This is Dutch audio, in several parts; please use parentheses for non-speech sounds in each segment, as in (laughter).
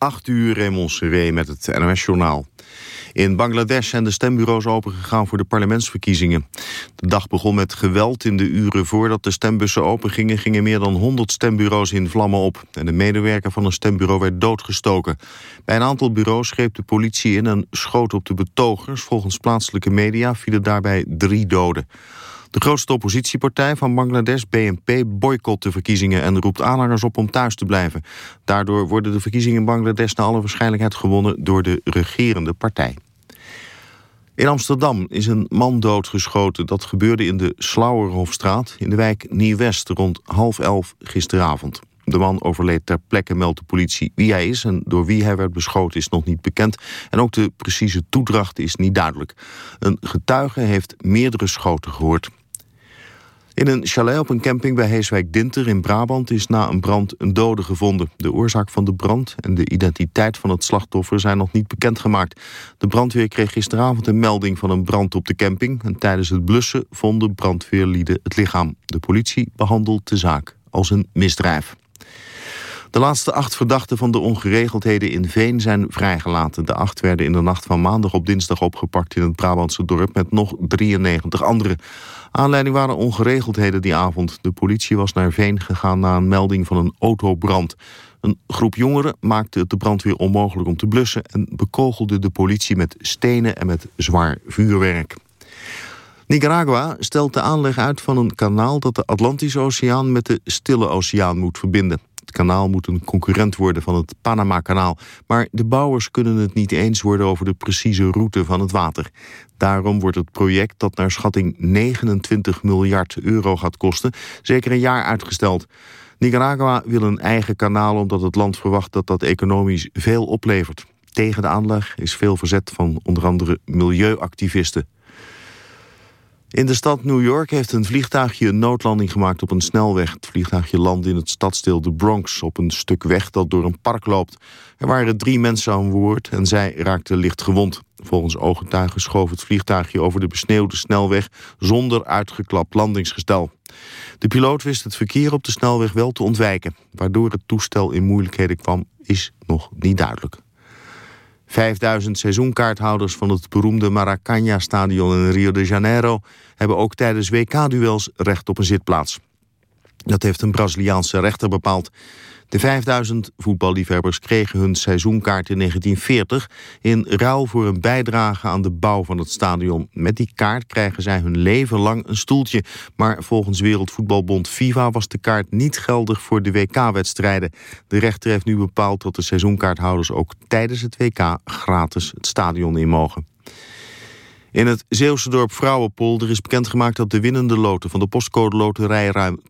8 uur Raymond met het NOS-journaal. In Bangladesh zijn de stembureaus opengegaan voor de parlementsverkiezingen. De dag begon met geweld in de uren voordat de stembussen opengingen... gingen meer dan 100 stembureaus in vlammen op. En de medewerker van een stembureau werd doodgestoken. Bij een aantal bureaus greep de politie in en schoot op de betogers. Volgens plaatselijke media vielen daarbij drie doden. De grootste oppositiepartij van Bangladesh, BNP, boycott de verkiezingen en roept aanhangers op om thuis te blijven. Daardoor worden de verkiezingen in Bangladesh naar alle waarschijnlijkheid gewonnen door de regerende partij. In Amsterdam is een man doodgeschoten. Dat gebeurde in de Slauerhofstraat in de wijk Nieuw-West rond half elf gisteravond. De man overleed ter plekke, meldt de politie wie hij is... en door wie hij werd beschoten is nog niet bekend. En ook de precieze toedracht is niet duidelijk. Een getuige heeft meerdere schoten gehoord. In een chalet op een camping bij Heeswijk-Dinter in Brabant is na een brand een dode gevonden. De oorzaak van de brand en de identiteit van het slachtoffer zijn nog niet bekendgemaakt. De brandweer kreeg gisteravond een melding van een brand op de camping. En tijdens het blussen vonden brandweerlieden het lichaam. De politie behandelt de zaak als een misdrijf. De laatste acht verdachten van de ongeregeldheden in Veen zijn vrijgelaten. De acht werden in de nacht van maandag op dinsdag opgepakt in het Brabantse dorp met nog 93 anderen. Aanleiding waren ongeregeldheden die avond. De politie was naar Veen gegaan na een melding van een autobrand. Een groep jongeren maakte het de brandweer onmogelijk om te blussen... en bekogelde de politie met stenen en met zwaar vuurwerk. Nicaragua stelt de aanleg uit van een kanaal dat de Atlantische Oceaan met de Stille Oceaan moet verbinden. Het kanaal moet een concurrent worden van het Panama-kanaal. Maar de bouwers kunnen het niet eens worden over de precieze route van het water. Daarom wordt het project dat naar schatting 29 miljard euro gaat kosten... zeker een jaar uitgesteld. Nicaragua wil een eigen kanaal omdat het land verwacht dat dat economisch veel oplevert. Tegen de aanleg is veel verzet van onder andere milieuactivisten. In de stad New York heeft een vliegtuigje een noodlanding gemaakt op een snelweg. Het vliegtuigje landde in het stadsdeel de Bronx op een stuk weg dat door een park loopt. Er waren drie mensen aan boord en zij raakten licht gewond. Volgens ooggetuigen schoof het vliegtuigje over de besneeuwde snelweg zonder uitgeklapt landingsgestel. De piloot wist het verkeer op de snelweg wel te ontwijken. Waardoor het toestel in moeilijkheden kwam is nog niet duidelijk. 5000 seizoenkaarthouders van het beroemde Maracanã-stadion in Rio de Janeiro... hebben ook tijdens WK-duels recht op een zitplaats. Dat heeft een Braziliaanse rechter bepaald. De 5000 voetballiefhebbers kregen hun seizoenkaart in 1940... in ruil voor een bijdrage aan de bouw van het stadion. Met die kaart krijgen zij hun leven lang een stoeltje. Maar volgens Wereldvoetbalbond FIFA was de kaart niet geldig voor de WK-wedstrijden. De rechter heeft nu bepaald dat de seizoenkaarthouders ook tijdens het WK... gratis het stadion in mogen. In het Zeeuwse dorp Vrouwenpolder is bekendgemaakt dat de winnende loten van de postcode loterij ruim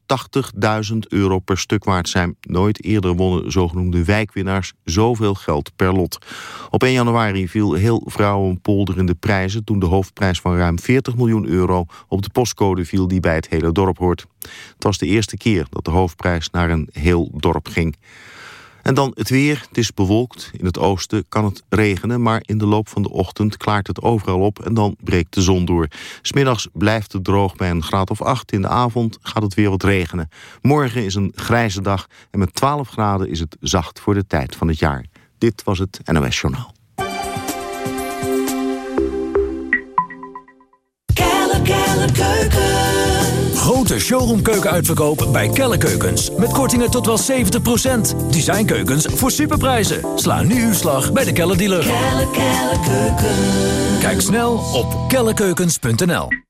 80.000 euro per stuk waard zijn. Nooit eerder wonnen zogenoemde wijkwinnaars zoveel geld per lot. Op 1 januari viel heel Vrouwenpolder in de prijzen toen de hoofdprijs van ruim 40 miljoen euro op de postcode viel die bij het hele dorp hoort. Het was de eerste keer dat de hoofdprijs naar een heel dorp ging. En dan het weer. Het is bewolkt. In het oosten kan het regenen, maar in de loop van de ochtend klaart het overal op en dan breekt de zon door. Smiddags blijft het droog bij een graad of 8. In de avond gaat het weer wat regenen. Morgen is een grijze dag en met 12 graden is het zacht voor de tijd van het jaar. Dit was het NOS Journaal. Showroomkeuken bij Kelle Keukens. Met kortingen tot wel 70%. Designkeukens voor superprijzen. Sla nu uw slag bij de Kelle dealer. Kelle, Kelle Kijk snel op kellekeukens.nl.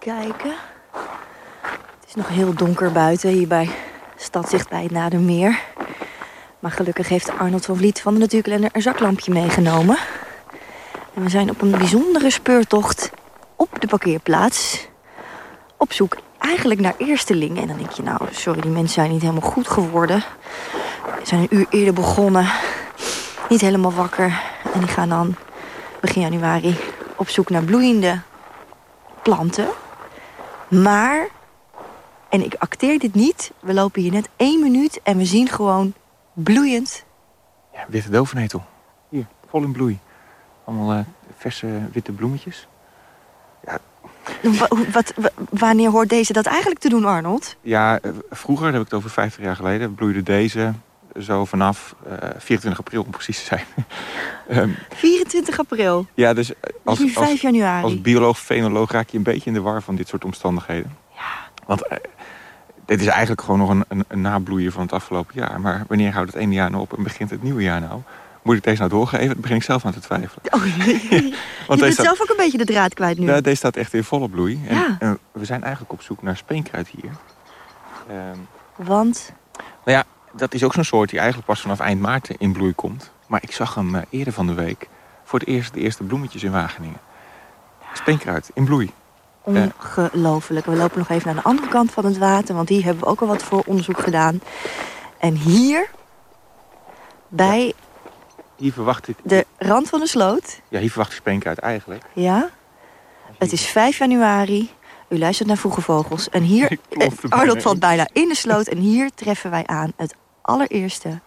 kijken. Het is nog heel donker buiten hier bij Stadzicht bij het Nadermeer. Maar gelukkig heeft Arnold van Vliet van de Natuurkalender een zaklampje meegenomen. En we zijn op een bijzondere speurtocht op de parkeerplaats. Op zoek eigenlijk naar Eersteling. En dan denk je, nou, sorry, die mensen zijn niet helemaal goed geworden. Ze zijn een uur eerder begonnen. Niet helemaal wakker. En die gaan dan begin januari op zoek naar bloeiende planten. Maar, en ik acteer dit niet... we lopen hier net één minuut en we zien gewoon bloeiend... Ja, witte dovennetel. Hier, vol in bloei. Allemaal uh, verse witte bloemetjes. Wa- Wat, wa- wanneer hoort deze dat eigenlijk te doen, Arnold? Ja, eh, vroeger, daar heb ik het over 50 jaar geleden, bloeide deze zo vanaf eh 24 april om precies te zijn. (laughs) Ehm, 24 april. ja, dus eh, als, is nu 5 als, januari. als bioloog, fenoloog raak je een beetje in de war van dit soort omstandigheden. Want eh, dit is eigenlijk gewoon nog een, een, een nabloeien van het afgelopen jaar. Maar wanneer houdt het ene jaar nou op en begint het nieuwe jaar nou? Moet ik deze nou doorgeven? Daar begin ik zelf aan te twijfelen. Oh, nee. (laughs) je Want bent deze staat, zelf ook een beetje de draad kwijt nu. ja, deze staat echt in volle bloei. En, Ja. en we zijn eigenlijk op zoek naar speenkruid hier. Ehm, Want, Nou ja, dat is ook zo'n soort die eigenlijk pas vanaf eind maart in bloei komt. Maar ik zag hem eh, eerder van de week voor het eerst de eerste bloemetjes in Wageningen. Speenkruid, in bloei. ongelooflijk. We lopen nog even naar de andere kant van het water... want hier hebben we ook al wat voor onderzoek gedaan. En hier, bij Hier verwacht ik, de rand van de sloot... ja, hier verwacht ik speenkruid eigenlijk. ja, het is 5 januari... U luistert naar Vroege Vogels. En hier, (laughs) Arnold valt bijna in de sloot. En hier treffen wij aan het allereerste.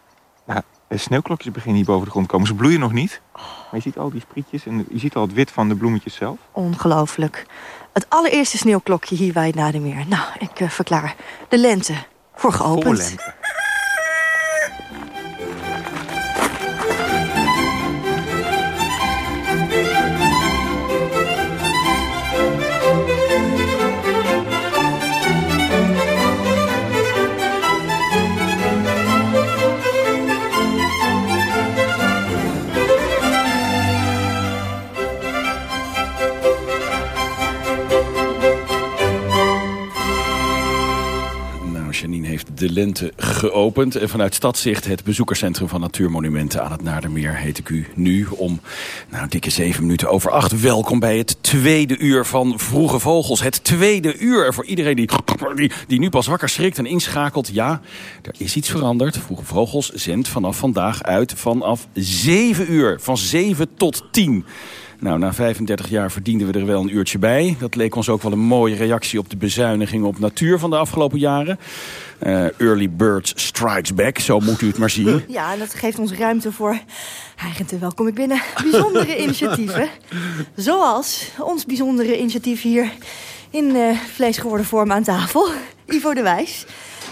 Nou, de sneeuwklokjes beginnen hier boven de grond te komen. Ze bloeien nog niet. Maar je ziet al die sprietjes en je ziet al het wit van de bloemetjes zelf. Ongelooflijk. Het allereerste sneeuwklokje hier bij het Nadermeer. Nou, ik eh, verklaar de lente voor geopend. Nou, de lente geopend. En vanuit Stadzicht, het bezoekerscentrum van Natuurmonumenten aan het Nadermeer, heet ik u nu om nou, dikke zeven minuten over acht. Welkom bij het tweede uur van Vroege Vogels. Het tweede uur voor iedereen die, die, die nu pas wakker schrikt en inschakelt. Ja, er is iets veranderd. Vroege Vogels zendt vanaf vandaag uit vanaf zeven uur. Van zeven tot tien. Nou, na 35 jaar verdienden we er wel een uurtje bij. Dat leek ons ook wel een mooie reactie op de bezuinigingen op natuur van de afgelopen jaren. Eh, early Bird Strikes Back, zo moet u het maar zien. (laughs) Ja, en dat geeft ons ruimte voor, eigenlijk welkom ik binnen, bijzondere (laughs) initiatieven. Zoals ons bijzondere initiatief hier in eh vlees geworden vorm aan tafel. Ivo de Wijs.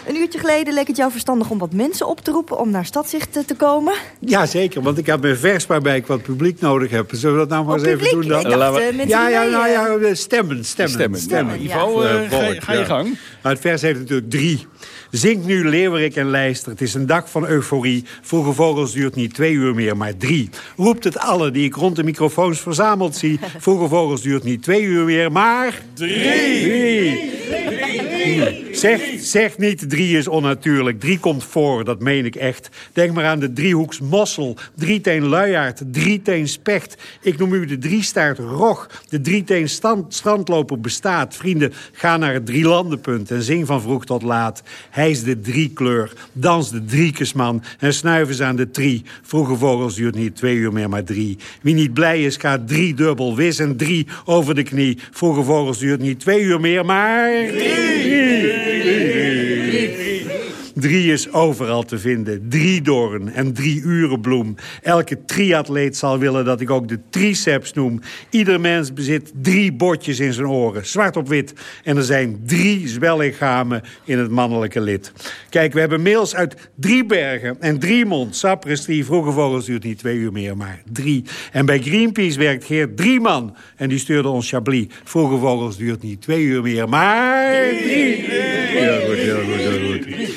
Een uurtje geleden leek het jou verstandig om wat mensen op te roepen om naar Stadzicht eh, te komen. Ja, zeker, want ik heb een vers waarbij ik wat publiek nodig heb. Zullen we dat nou maar eens even doen dan? Ik dacht, eh, mensen Ja, ja, nou eh, ja, eh, stemmen, stemmen. Stemmen. Stemmen, ja. Ivo, ga, je- volk, ga je ja. gang. Maar het vers heeft natuurlijk drie. Zingt nu leeuwerik en lijster. Het is een dag van euforie. Vroege vogels duurt niet twee uur meer, maar drie. Roept het alle die ik rond de microfoons verzameld zie. (laughs) Vroege vogels duurt niet twee uur meer, maar... Drie! Zeg, zeg niet drie is onnatuurlijk. Drie komt voor, dat meen ik echt. Denk maar aan de driehoeks mossel, drieteen luiaard, drieteen specht. Ik noem u de driestaart rog. De drieteen stand, strandloper bestaat. Vrienden, ga naar het drielandenpunt en zing van vroeg tot laat. Hij is de driekleur, dans de driekesman en snuif eens aan de trie. Vroege vogels duurt niet twee uur meer, maar drie. Wie niet blij is, gaat drie dubbel wis en drie over de knie. Vroege vogels duurt niet twee uur meer, maar... Drie sim. Is overal te vinden. Drie doorn en drie urenbloem. Elke triatleet zal willen dat ik ook de triceps noem. Ieder mens bezit drie botjes in zijn oren. Zwart op wit. En er zijn drie zwellichamen in het mannelijke lid. Kijk, we hebben mails uit Driebergen en Driemond. Sapristi, vroege vogels duurt niet twee uur meer, maar drie. En bij Greenpeace werkt Geert Drieman. En die stuurde ons Chablis. Vroege vogels duurt niet twee uur meer, maar drie. Heel goed, heel goed, heel goed.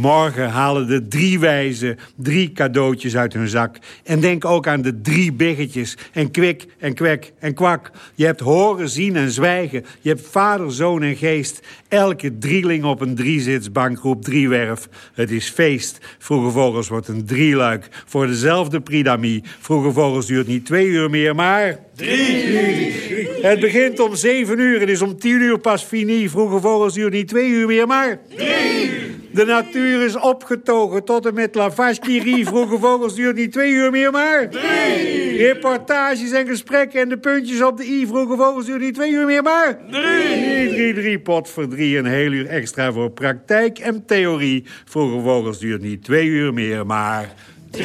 Morgen halen de drie wijzen drie cadeautjes uit hun zak. En denk ook aan de drie biggetjes. En kwik en kwek en kwak. Je hebt horen, zien en zwijgen. Je hebt vader, zoon en geest. Elke drieling op een driezitsbank roept driewerf. Het is feest. Vroege Vogels wordt een drieluik. Voor dezelfde pridamie. Vroege Vogels duurt niet twee uur meer, maar... Drie! Het begint om zeven uur. Het is om tien uur pas fini. Vroege vogels duurt niet twee uur meer, maar... De natuur is opgetogen tot en met Lavashkiri. (laughs) Vroege vogels duurt niet twee uur meer, maar... Drie! Reportages en gesprekken en de puntjes op de i. Vroege vogels duurt niet twee uur meer, maar... Drie! Drie, drie, pot voor drie. Een heel uur extra voor praktijk en theorie. Vroege vogels duurt niet twee uur meer, maar... Drie!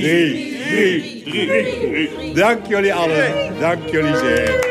Drie! Drie! Drie! drie. Dank jullie allen. Dank jullie zeer.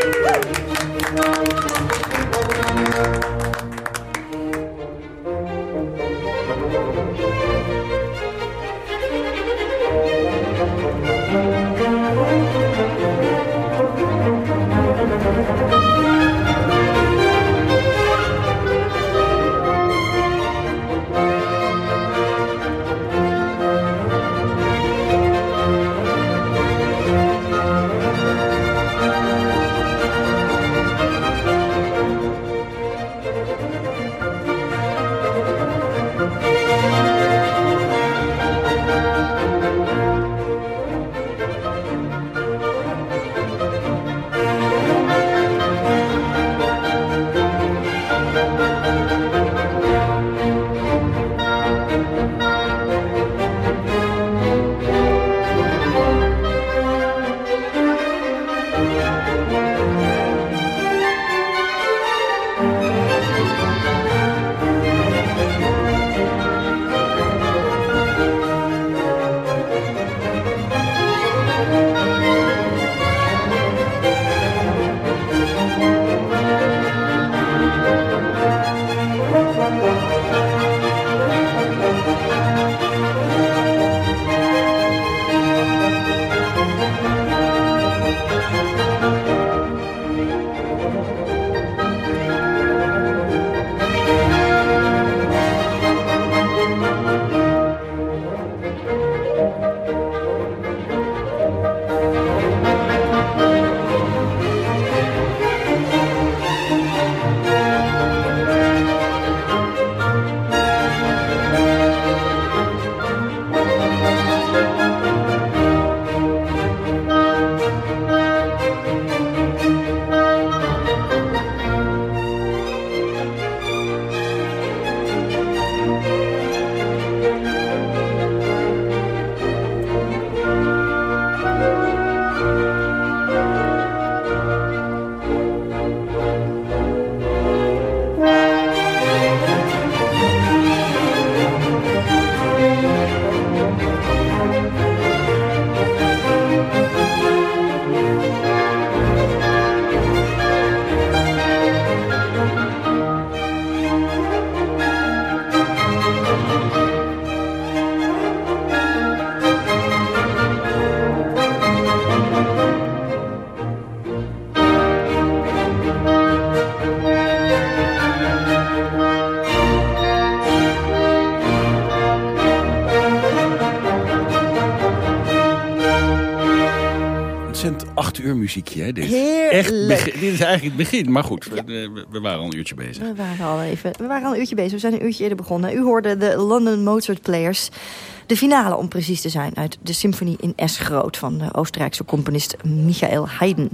Muziekje, hè? Dit. Heerlijk. Echt dit is eigenlijk het begin. Maar goed, we, we, waren al een uurtje bezig. We waren al even. We waren al een uurtje bezig. We zijn een uurtje eerder begonnen. U hoorde de London Mozart Players. De finale, om precies te zijn, uit de symfonie in S groot... van de Oostenrijkse componist Michael Haydn.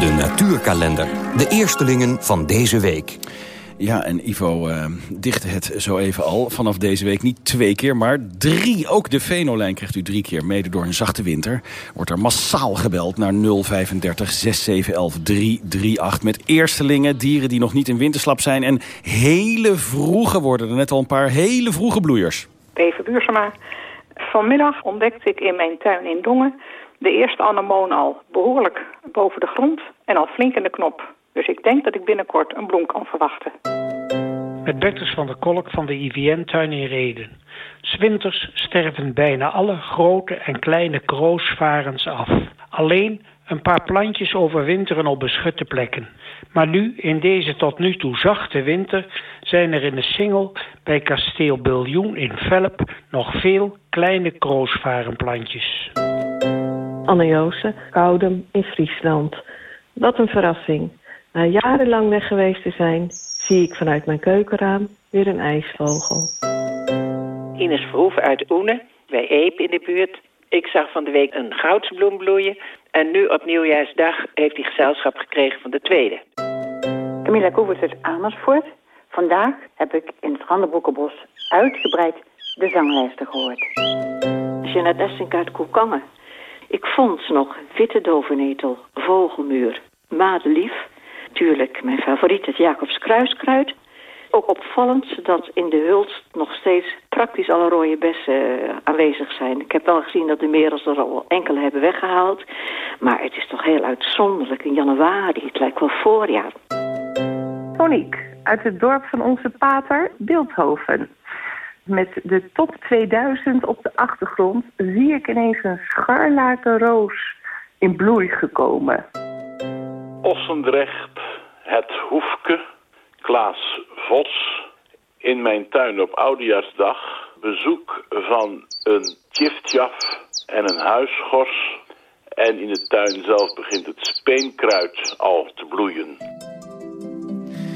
De natuurkalender. De eerstelingen van deze week. Ja, en Ivo uh, dichtte het zo even al. Vanaf deze week niet twee keer, maar drie. Ook de Venolijn krijgt u drie keer. Mede door een zachte winter wordt er massaal gebeld naar 035 6711 338. Met eerstelingen, dieren die nog niet in winterslap zijn. En hele vroege worden er net al een paar hele vroege bloeiers. Even Buursema. Vanmiddag ontdekte ik in mijn tuin in Dongen de eerste anemoon al behoorlijk boven de grond en al flink in de knop. Dus ik denk dat ik binnenkort een bloem kan verwachten. Met Bertus van der Kolk van de IVN-tuin in Reden. Swinters sterven bijna alle grote en kleine kroosvarens af. Alleen een paar plantjes overwinteren op beschutte plekken. Maar nu, in deze tot nu toe zachte winter, zijn er in de singel bij kasteel Biljoen in Velp nog veel kleine kroosvarenplantjes. Anne Joosen, Koudem in Friesland. Wat een verrassing. Na jarenlang weg geweest te zijn, zie ik vanuit mijn keukenraam weer een ijsvogel. Ines Verhoeven uit Oene, bij Eep in de buurt. Ik zag van de week een goudsbloem bloeien En nu op nieuwjaarsdag heeft hij gezelschap gekregen van de tweede. Camilla Koevers uit Amersfoort. Vandaag heb ik in het Randenbroekenbos uitgebreid de zanglijsten gehoord. Jeanette Essink uit Koekangen. Ik vond nog Witte Dovenetel, Vogelmuur, Madelief. Tuurlijk, mijn favoriet, het Jacobs Kruiskruid. Ook opvallend dat in de Hulst nog steeds praktisch alle rode bessen eh, aanwezig zijn. Ik heb wel gezien dat de merels er al enkele hebben weggehaald. Maar het is toch heel uitzonderlijk in januari. Het lijkt wel voorjaar. Monique, uit het dorp van onze pater Beeldhoven. Met de top 2000 op de achtergrond zie ik ineens een scharlakenroos in bloei gekomen. Ossendrecht, het Hoefke, Klaas Vos. In mijn tuin op Oudejaarsdag bezoek van een tjiftjaf en een huisgors. En in de tuin zelf begint het speenkruid al te bloeien.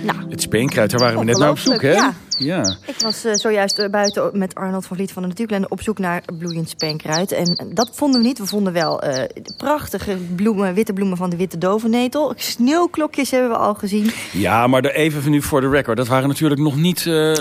Nou, Het speenkruid, daar waren we net naar op zoek, hè? Ja. Ja. Ik was eh, zojuist eh, buiten met Arnold van Vliet van de Natuurklender op zoek naar bloeiend speenkruid. En dat vonden we niet. We vonden wel eh, prachtige bloemen, witte bloemen van de witte dovenetel. Sneeuwklokjes hebben we al gezien. Ja, maar er even nu voor de record. Dat waren natuurlijk nog niet uh,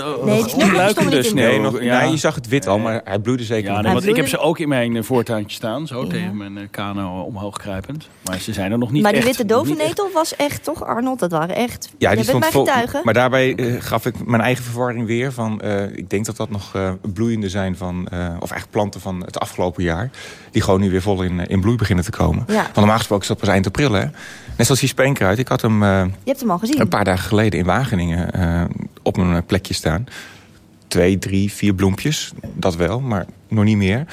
sneeuw. Nee, nog, ja. je zag het wit al, maar hij bloeide zeker Ja, nee, niet. want ik heb ze ook in mijn voortuintje staan. Zo tegen mijn kano omhoog kruipend. Maar ze zijn er nog niet maar die witte dovenetel was echt, toch Arnold? Dat waren echt... Ja, die stond vol. getuige. Maar daarbij gaf ik mijn eigen verwarring weer. Van, eh, ik denk dat dat nog eh, bloeiende zijn van, eh, of eigenlijk planten van het afgelopen jaar. Die gewoon nu weer vol in, in bloei beginnen te komen. Ja. Want normaal gesproken is dat pas eind april, hè? Net zoals die speenkruid. Ik had hem Je hebt hem al gezien. een paar dagen geleden in Wageningen op een plekje staan. Twee, drie, vier bloempjes. Dat wel, maar nog niet meer.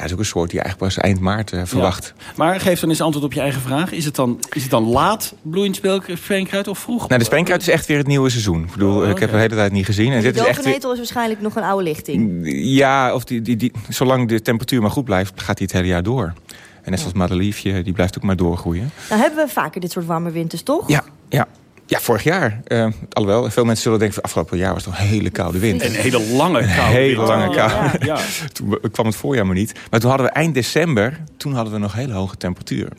Ja, dat is ook een soort die je eigenlijk pas eind maart eh, verwacht. Maar geef dan eens antwoord op je eigen vraag. Is het dan, is het dan laat bloeiend speenkruid of vroeg? Nou, de speenkruid is echt weer het nieuwe seizoen. Ik bedoel, ik heb het de hele tijd niet gezien. En En die dit is echt weer, is waarschijnlijk nog een oude lichting. Ja, of die, die, die, zolang de temperatuur maar goed blijft, gaat hij het hele jaar door. En net zoals madeliefje, die blijft ook maar doorgroeien. Nou hebben we vaker dit soort warme winters, toch? Ja, ja. Ja, vorig jaar. eh alhoewel, veel mensen zullen denken... van afgelopen jaar was het toch een hele koude wind. Een hele lange Een koude hele wind. lange Oh, koude. ja, ja. (laughs) Toen kwam het voorjaar maar niet. Maar toen hadden we eind december... toen hadden we nog hele hoge temperaturen.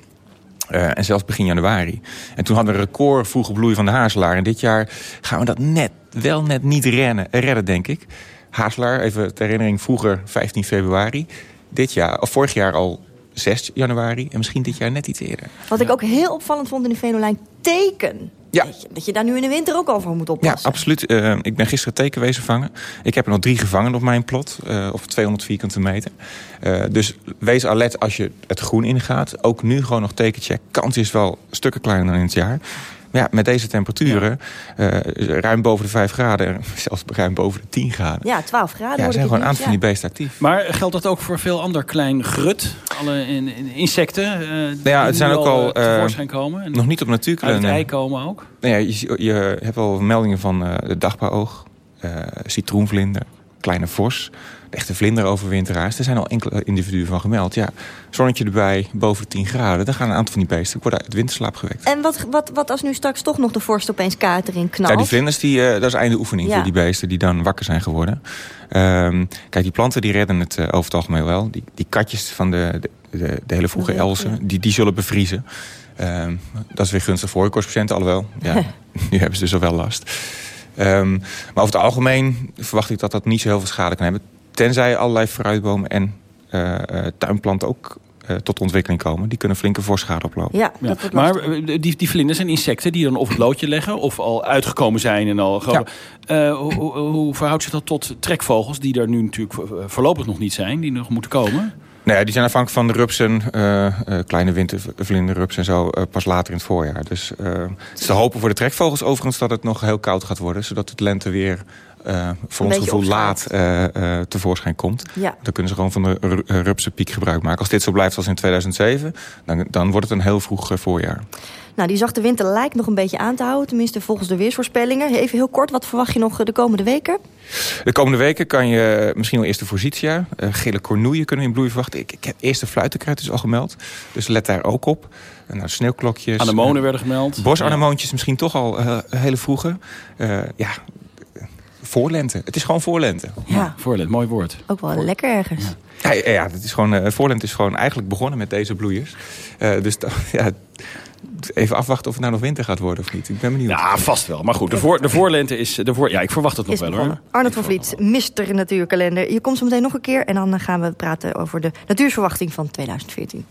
Eh, en zelfs begin januari. En toen hadden we een record vroege bloei van de hazelaar. En dit jaar gaan we dat net, wel net niet rennen, redden, denk ik. Hazelaar, even ter herinnering, vroeger 15 februari. Dit jaar, of vorig jaar al 6 januari. En misschien dit jaar net iets eerder. Wat ik ook heel opvallend vond in de Venolijn, teken. Ja. Dat, je, dat je daar nu in de winter ook al voor moet Ja, oppassen. absoluut. Eh, ik ben gisteren tekenwezen vangen. Ik heb er nog drie gevangen op mijn plot. eh op 200 vierkante meter. Eh, dus wees alert als je het groen ingaat. Ook nu gewoon nog tekencheck. Kans is wel stukken kleiner dan in het jaar. Maar ja, met deze temperaturen, eh, ruim boven de 5 graden, (laughs) zelfs ruim boven de 10 graden. Ja, 12 graden Ja, er zijn gewoon een het aantal van die beesten actief. Maar geldt dat ook voor veel ander klein grut? Alle in, in- insecten eh, die ja, het zijn ook al, eh, tevoorschijn komen? En Nog niet op uit het ei komen ook? Nou ja, je, je hebt wel meldingen van eh, de dagbouwoog, eh, citroenvlinder, kleine vos, de echte vlinderoverwinteraars. Er zijn al enkele individuen van gemeld. Ja, zonnetje erbij, boven de 10 graden. Dan gaan een aantal van die beesten worden uit winterslaap gewekt. En wat, wat, wat als nu straks toch nog de vorst opeens kaart erin knalt? Ja, die vlinders, die, eh, dat is einde oefening Ja. voor die beesten die dan wakker zijn geworden. Ehm, kijk, die planten die redden het eh, over het algemeen wel. Die, die katjes van de, de, de, de hele vroege elzen, die, die zullen bevriezen. Ehm, dat is weer gunstig voor je correspondenten, alhoewel. Ja, (laughs) nu hebben ze dus al wel last. Ehm, maar over het algemeen verwacht ik dat dat niet zo heel veel schade kan hebben. Tenzij allerlei fruitbomen en eh, eh, tuinplanten ook eh, tot ontwikkeling komen. Die kunnen flinke voorschade oplopen. Ja, Ja. Maar die, die vlinders zijn insecten die dan op het loodje leggen... of al uitgekomen zijn en al... Eh, hoe, hoe, hoe verhoudt zich dat tot trekvogels... die er nu natuurlijk vo- voorlopig nog niet zijn... die nog moeten komen? Nou ja, die zijn afhankelijk van de rupsen, eh, eh, kleine wintervlinderrups en zo, pas later in het voorjaar. Dus het is te hopen voor de trekvogels overigens dat het nog heel koud gaat worden. Zodat het lente weer eh, voor ons gevoel laat eh, eh, tevoorschijn komt. Ja. Dan kunnen ze gewoon van de ru- rupsenpiek gebruik maken. Als dit zo blijft als in 2007, dan, dan wordt het een heel vroeg voorjaar. Nou, die zachte winter lijkt nog een beetje aan te houden. Tenminste, volgens de weersvoorspellingen. Even heel kort, wat verwacht je nog de komende weken? De komende weken kan je misschien wel eerst de forsythia. eh, gele cornoeien kunnen we in bloei verwachten. Ik, ik heb eerst de fluitenkruid is al gemeld. Dus let daar ook op. En nou, sneeuwklokjes. Anemonen werden gemeld. Bosanemoontjes misschien toch al eh, hele vroege. Eh, ja, voorlente. Het is gewoon voorlente. Ja. Voorlente, mooi woord. Ook wel lekker ergens. Ja, ja, ja, het is gewoon, uh, voorlente is gewoon eigenlijk begonnen met deze bloeiers. Uh, dus (laughs) ja, even afwachten of het nou nog winter gaat worden of niet. Ik ben benieuwd. Ja, vast wel. Maar goed, de, voor, de voorlente is... De voor, ja, ik verwacht het nog wel hoor. Arnold van Vliet, Mister Natuurkalender. Je komt zo meteen nog een keer en dan gaan we praten over de natuursverwachting van 2014.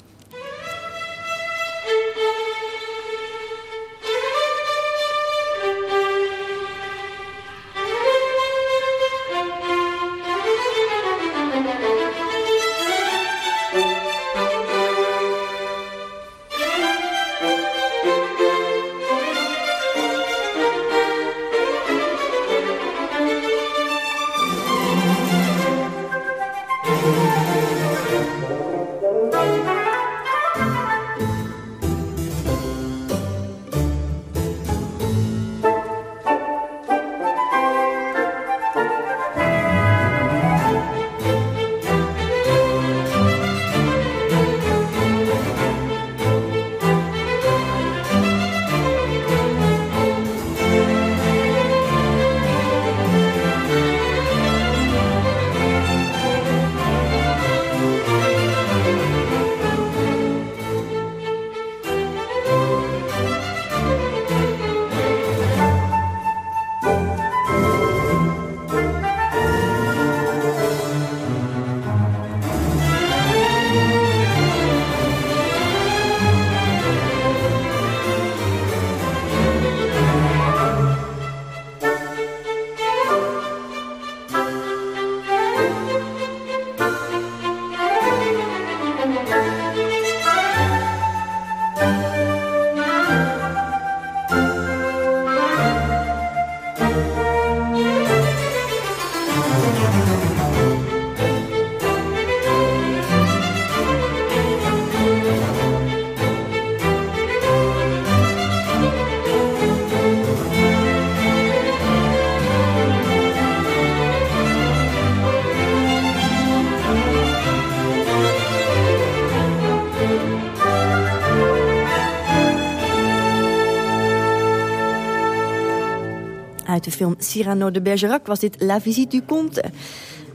De film Cyrano de Bergerac was dit La Visite du Comte.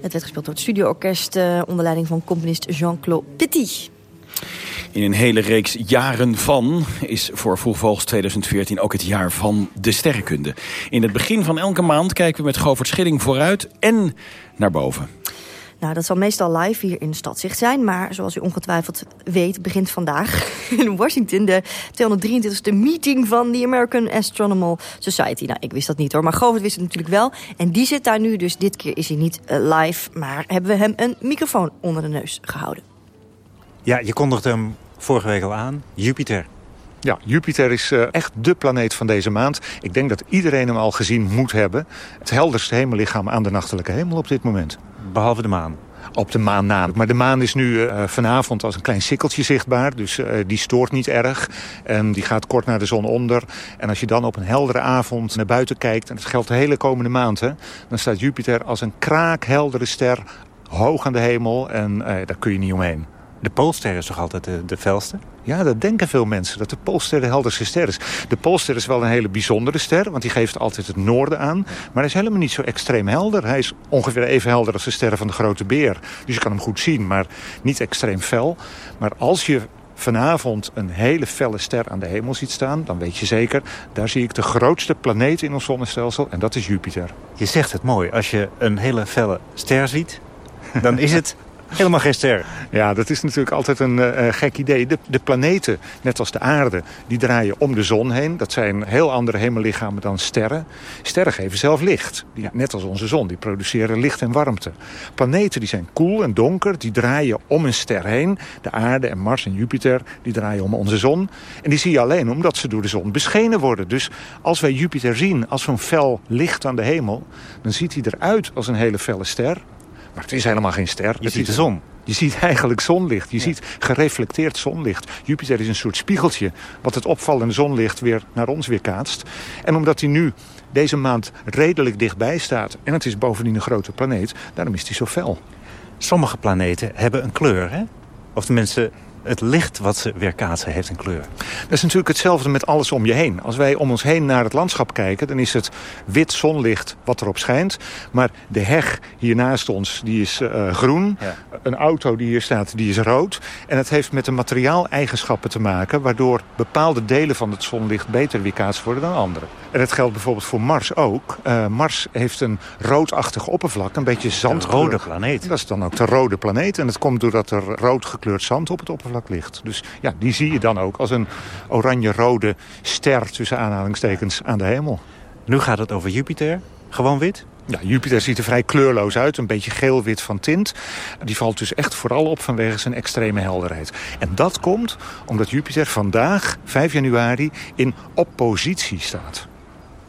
Het werd gespeeld door het studioorkest uh, onder leiding van componist Jean-Claude Petit. In een hele reeks jaren van is voor Vroegvogels 2014 ook het jaar van de sterrenkunde. In het begin van elke maand kijken we met Govert Schilling vooruit en naar boven. Nou, dat zal meestal live hier in Stadzicht zijn. Maar zoals u ongetwijfeld weet, begint vandaag (laughs) in Washington... de 223e meeting van de American Astronomical Society. Nou, ik wist dat niet hoor, maar Govert wist het natuurlijk wel. En die zit daar nu, dus dit keer is hij niet uh, live... maar hebben we hem een microfoon onder de neus gehouden. Ja, je kondigde hem vorige week al aan. Jupiter. Ja, Jupiter is uh, echt de planeet van deze maand. Ik denk dat iedereen hem al gezien moet hebben. Het helderste hemellichaam aan de nachtelijke hemel op dit moment. Behalve de maan. Op de maan na. Maar de maan is nu uh, vanavond als een klein sikkeltje zichtbaar. Dus uh, die stoort niet erg. En die gaat kort naar de zon onder. En als je dan op een heldere avond naar buiten kijkt... en dat geldt de hele komende maand... Hè, dan staat Jupiter als een kraakheldere ster hoog aan de hemel. En daar kun je niet omheen. De Poolster is toch altijd de, felste? Ja, dat denken veel mensen, dat de Poolster de helderste ster is. De Poolster is wel een hele bijzondere ster, want die geeft altijd het noorden aan. Maar hij is helemaal niet zo extreem helder. Hij is ongeveer even helder als de sterren van de grote beer. Dus je kan hem goed zien, maar niet extreem fel. Maar als je vanavond een hele felle ster aan de hemel ziet staan... dan weet je zeker, daar zie ik de grootste planeet in ons zonnestelsel... en dat is Jupiter. Je zegt het mooi, als je een hele felle ster ziet... dan is het Helemaal geen ster. Ja, dat is natuurlijk altijd een uh, gek idee. De, de, planeten, net als de aarde, die draaien om de zon heen. Dat zijn heel andere hemellichamen dan sterren. Sterren geven zelf licht. Die, net als onze zon, die produceren licht en warmte. Planeten die zijn koel en donker, die draaien om een ster heen. De aarde en Mars en Jupiter, die draaien om onze zon. En die zie je alleen omdat ze door de zon beschenen worden. Dus als wij Jupiter zien als zo'n fel licht aan de hemel... dan ziet hij eruit als een hele felle ster... Maar het is helemaal geen ster. Je ziet de zon. Je ziet eigenlijk zonlicht. Je ziet gereflecteerd zonlicht. Jupiter is een soort spiegeltje... wat het opvallende zonlicht weer naar ons weer kaatst. En omdat hij nu deze maand redelijk dichtbij staat... en het is bovendien een grote planeet, daarom is hij zo fel. Sommige planeten hebben een kleur, hè? Of tenminste, het licht wat ze weerkaatsen heeft een kleur. Dat is natuurlijk hetzelfde met alles om je heen. Als wij om ons heen naar het landschap kijken... dan is het wit zonlicht wat erop schijnt. Maar de heg hier naast ons die is uh, groen. Ja. Een auto die hier staat die is rood. En het heeft met de materiaaleigenschappen te maken... waardoor bepaalde delen van het zonlicht beter weerkaatst worden dan andere. En dat geldt bijvoorbeeld voor Mars ook. Uh, Mars heeft een roodachtig oppervlak, een beetje zand. De rode planeet. Dat is dan ook de rode planeet. En dat komt doordat er rood gekleurd zand op het oppervlak ligt. Dus ja, die zie je dan ook als een oranje-rode ster tussen aanhalingstekens aan de hemel. Nu gaat het over Jupiter. Gewoon wit? Ja, Jupiter ziet er vrij kleurloos uit, een beetje geel-wit van tint. Die valt dus echt vooral op vanwege zijn extreme helderheid. En dat komt omdat Jupiter vandaag, 5 januari, in oppositie staat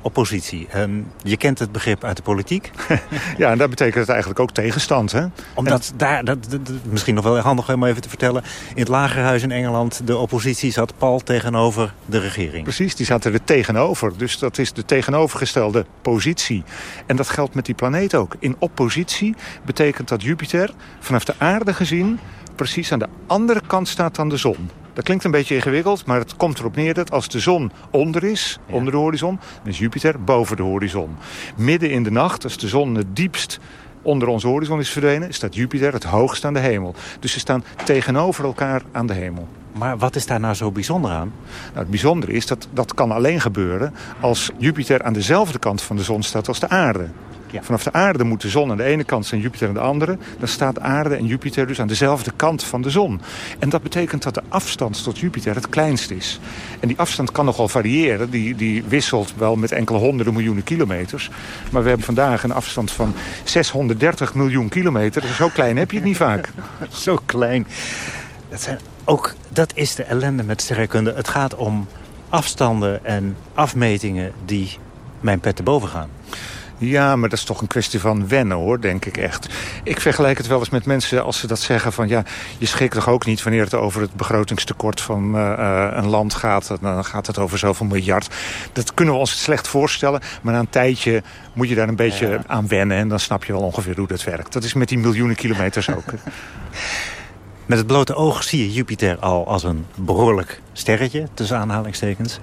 oppositie. Um, je kent het begrip uit de politiek. (laughs) ja, en dat betekent het eigenlijk ook tegenstand. Hè? Omdat daar, dat, dat, misschien nog wel handig om even te vertellen... in het Lagerhuis in Engeland, de oppositie zat pal tegenover de regering. Precies, die zaten er tegenover. Dus dat is de tegenovergestelde positie. En dat geldt met die planeet ook. In oppositie betekent dat Jupiter vanaf de aarde gezien... precies aan de andere kant staat dan de zon. Dat klinkt een beetje ingewikkeld, maar het komt erop neer dat als de zon onder is, onder de horizon, dan is Jupiter boven de horizon. Midden in de nacht, als de zon het diepst onder onze horizon is verdwenen, staat Jupiter het hoogst aan de hemel. Dus ze staan tegenover elkaar aan de hemel. Maar wat is daar nou zo bijzonder aan? Nou, het bijzondere is dat dat kan alleen gebeuren als Jupiter aan dezelfde kant van de zon staat als de aarde. Vanaf de aarde moet de zon aan de ene kant zijn, Jupiter aan de andere. Dan staat aarde en Jupiter dus aan dezelfde kant van de zon. En dat betekent dat de afstand tot Jupiter het kleinst is. En die afstand kan nogal variëren. Die, die wisselt wel met enkele honderden miljoenen kilometers. Maar we hebben vandaag een afstand van 630 miljoen kilometer. Zo klein heb je het niet vaak. (laughs) zo klein. Dat, zijn ook, dat is de ellende met sterrenkunde. Het gaat om afstanden en afmetingen die mijn pet te boven gaan. Ja, maar dat is toch een kwestie van wennen, hoor, denk ik echt. Ik vergelijk het wel eens met mensen als ze dat zeggen van... ja, je schrikt toch ook niet wanneer het over het begrotingstekort van uh, een land gaat. Dan gaat het over zoveel miljard. Dat kunnen we ons slecht voorstellen. Maar na een tijdje moet je daar een beetje aan wennen... en dan snap je wel ongeveer hoe dat werkt. Dat is met die miljoenen kilometers ook. (laughs) Met het blote oog zie je Jupiter al als een behoorlijk sterretje, tussen aanhalingstekens.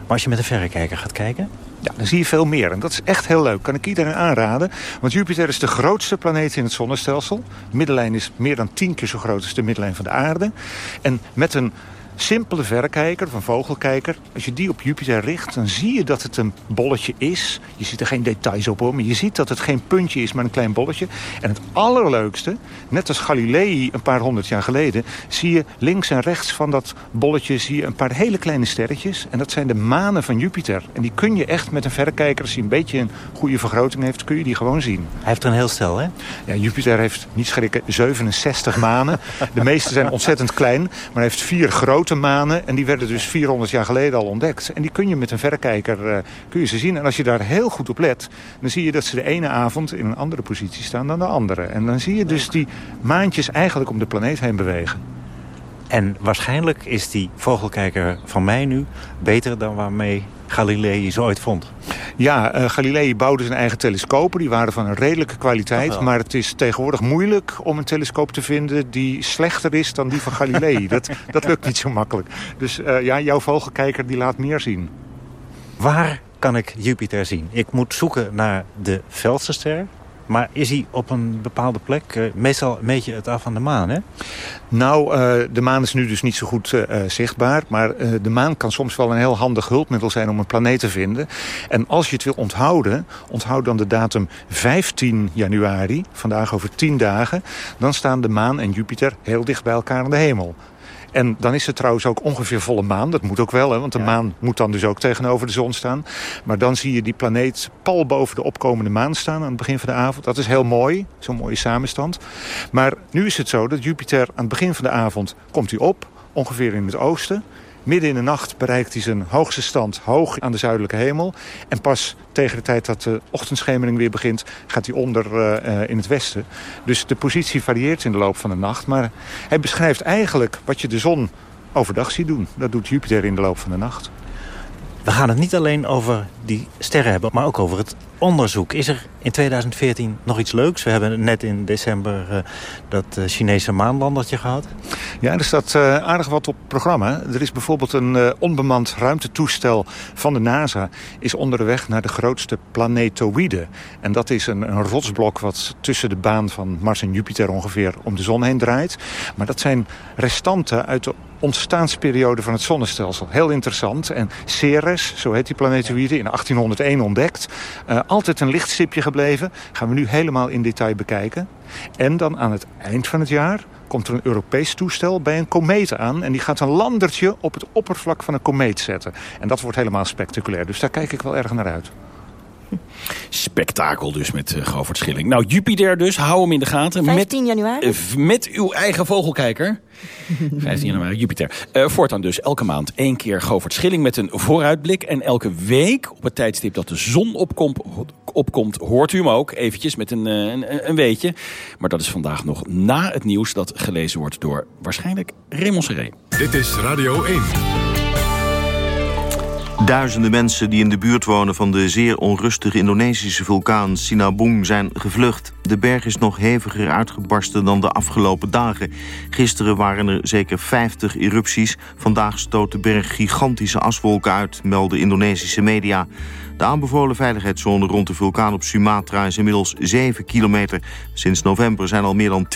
Maar als je met een verrekijker gaat kijken... Ja, dan zie je veel meer. En dat is echt heel leuk. Kan ik iedereen aanraden. Want Jupiter is de grootste planeet in het zonnestelsel. De middenlijn is meer dan tien keer zo groot als de middenlijn van de aarde. En met een simpele verrekijker, van vogelkijker... als je die op Jupiter richt, dan zie je dat het een bolletje is. Je ziet er geen details op hoor, maar je ziet dat het geen puntje is, maar een klein bolletje. En het allerleukste, net als Galilei een paar honderd jaar geleden... zie je links en rechts van dat bolletje zie je een paar hele kleine sterretjes. En dat zijn de manen van Jupiter. En die kun je echt met een verrekijker, als hij een beetje een goede vergroting heeft... kun je die gewoon zien. Hij heeft er een heel stel, hè? Ja, Jupiter heeft, niet schrikken, 67 manen. De meeste zijn ontzettend klein, maar hij heeft vier grote manen. En die werden dus 400 jaar geleden al ontdekt. En die kun je met een verrekijker uh, kun je ze zien. En als je daar heel goed op let, dan zie je dat ze de ene avond in een andere positie staan dan de andere. En dan zie je dus die maantjes eigenlijk om de planeet heen bewegen. En waarschijnlijk is die vogelkijker van mij nu beter dan waarmee Galilei zo ooit vond. Ja, uh, Galilei bouwde zijn eigen telescopen. Die waren van een redelijke kwaliteit. Maar het is tegenwoordig moeilijk om een telescoop te vinden... die slechter is dan die van Galilei. (laughs) dat, dat lukt niet zo makkelijk. Dus uh, ja, jouw vogelkijker die laat meer zien. Waar kan ik Jupiter zien? Ik moet zoeken naar de felste ster. Maar is hij op een bepaalde plek? Uh, meestal meet je het af aan de maan, hè? Nou, uh, de maan is nu dus niet zo goed uh, zichtbaar. Maar de maan kan soms wel een heel handig hulpmiddel zijn om een planeet te vinden. En als je het wil onthouden, onthoud dan de datum 15 januari. Vandaag over 10 dagen. Dan staan de maan en Jupiter heel dicht bij elkaar in de hemel. En dan is het trouwens ook ongeveer volle maan. Dat moet ook wel, hè, want de maan moet dan dus ook tegenover de zon staan. Maar dan zie je die planeet pal boven de opkomende maan staan aan het begin van de avond. Dat is heel mooi, zo'n mooie samenstand. Maar nu is het zo dat Jupiter aan het begin van de avond komt hij op, ongeveer in het oosten. Midden in de nacht bereikt hij zijn hoogste stand hoog aan de zuidelijke hemel. En pas tegen de tijd dat de ochtendschemering weer begint... gaat hij onder uh, in het westen. Dus de positie varieert in de loop van de nacht. Maar hij beschrijft eigenlijk wat je de zon overdag ziet doen. Dat doet Jupiter in de loop van de nacht. We gaan het niet alleen over die sterren hebben, maar ook over het onderzoek. Is er in 2014 nog iets leuks? We hebben net in december uh, dat uh, Chinese maanlandertje gehad. Ja, er staat uh, aardig wat op programma. Er is bijvoorbeeld een onbemand ruimtetoestel van de NASA... is onderweg naar de grootste planetoïde. En dat is een, een rotsblok wat tussen de baan van Mars en Jupiter ongeveer om de zon heen draait. Maar dat zijn restanten uit de ontstaansperiode van het zonnestelsel. Heel interessant. En Ceres, zo heet die planetoïde, in 1801 ontdekt. Uh, altijd een lichtstipje gebleven. Gaan we nu helemaal in detail bekijken. En dan aan het eind van het jaar komt er een Europees toestel bij een komeet aan. En die gaat een landertje op het oppervlak van een komeet zetten. En dat wordt helemaal spectaculair. Dus daar kijk ik wel erg naar uit. Spektakel dus met uh, Govert Schilling. Nou, Jupiter dus, hou hem in de gaten. 15 met, januari. Uh, met uw eigen vogelkijker. (laughs) 15 januari, Jupiter. Uh, voortaan dus elke maand één keer Govert Schilling met een vooruitblik. En elke week op het tijdstip dat de zon opkomt, opkomt hoort u hem ook eventjes met een, een, een weetje. Maar dat is vandaag nog na het nieuws dat gelezen wordt door waarschijnlijk Raymond Seré. Dit is Radio 1. Duizenden mensen die in de buurt wonen van de zeer onrustige Indonesische vulkaan Sinabung zijn gevlucht. De berg is nog heviger uitgebarsten dan de afgelopen dagen. Gisteren waren er zeker 50 erupties. Vandaag stoot de berg gigantische aswolken uit, melden Indonesische media. De aanbevolen veiligheidszone rond de vulkaan op Sumatra is inmiddels 7 kilometer. Sinds november zijn al meer dan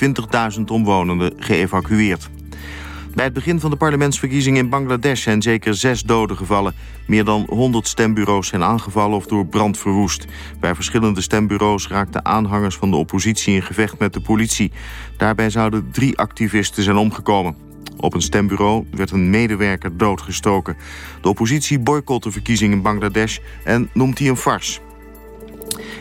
20.000 omwonenden geëvacueerd. Bij het begin van de parlementsverkiezingen in Bangladesh zijn zeker zes doden gevallen. Meer dan 100 stembureaus zijn aangevallen of door brand verwoest. Bij verschillende stembureaus raakten aanhangers van de oppositie in gevecht met de politie. Daarbij zouden drie activisten zijn omgekomen. Op een stembureau werd een medewerker doodgestoken. De oppositie boycott de verkiezingen in Bangladesh en noemt die een farce.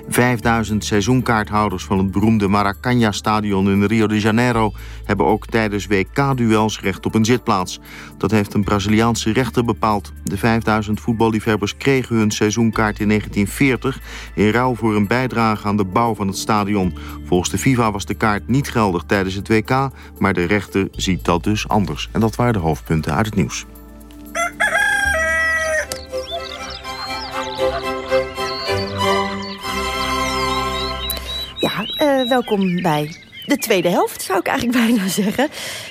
5000 seizoenkaarthouders van het beroemde Maracanã-stadion in Rio de Janeiro... hebben ook tijdens WK-duels recht op een zitplaats. Dat heeft een Braziliaanse rechter bepaald. De 5000 voetballiefhebbers kregen hun seizoenkaart in 1940... in ruil voor een bijdrage aan de bouw van het stadion. Volgens de FIFA was de kaart niet geldig tijdens het WK... maar de rechter ziet dat dus anders. En dat waren de hoofdpunten uit het nieuws. (laughs) welkom bij de tweede helft, zou ik eigenlijk (laughs) bijna zeggen.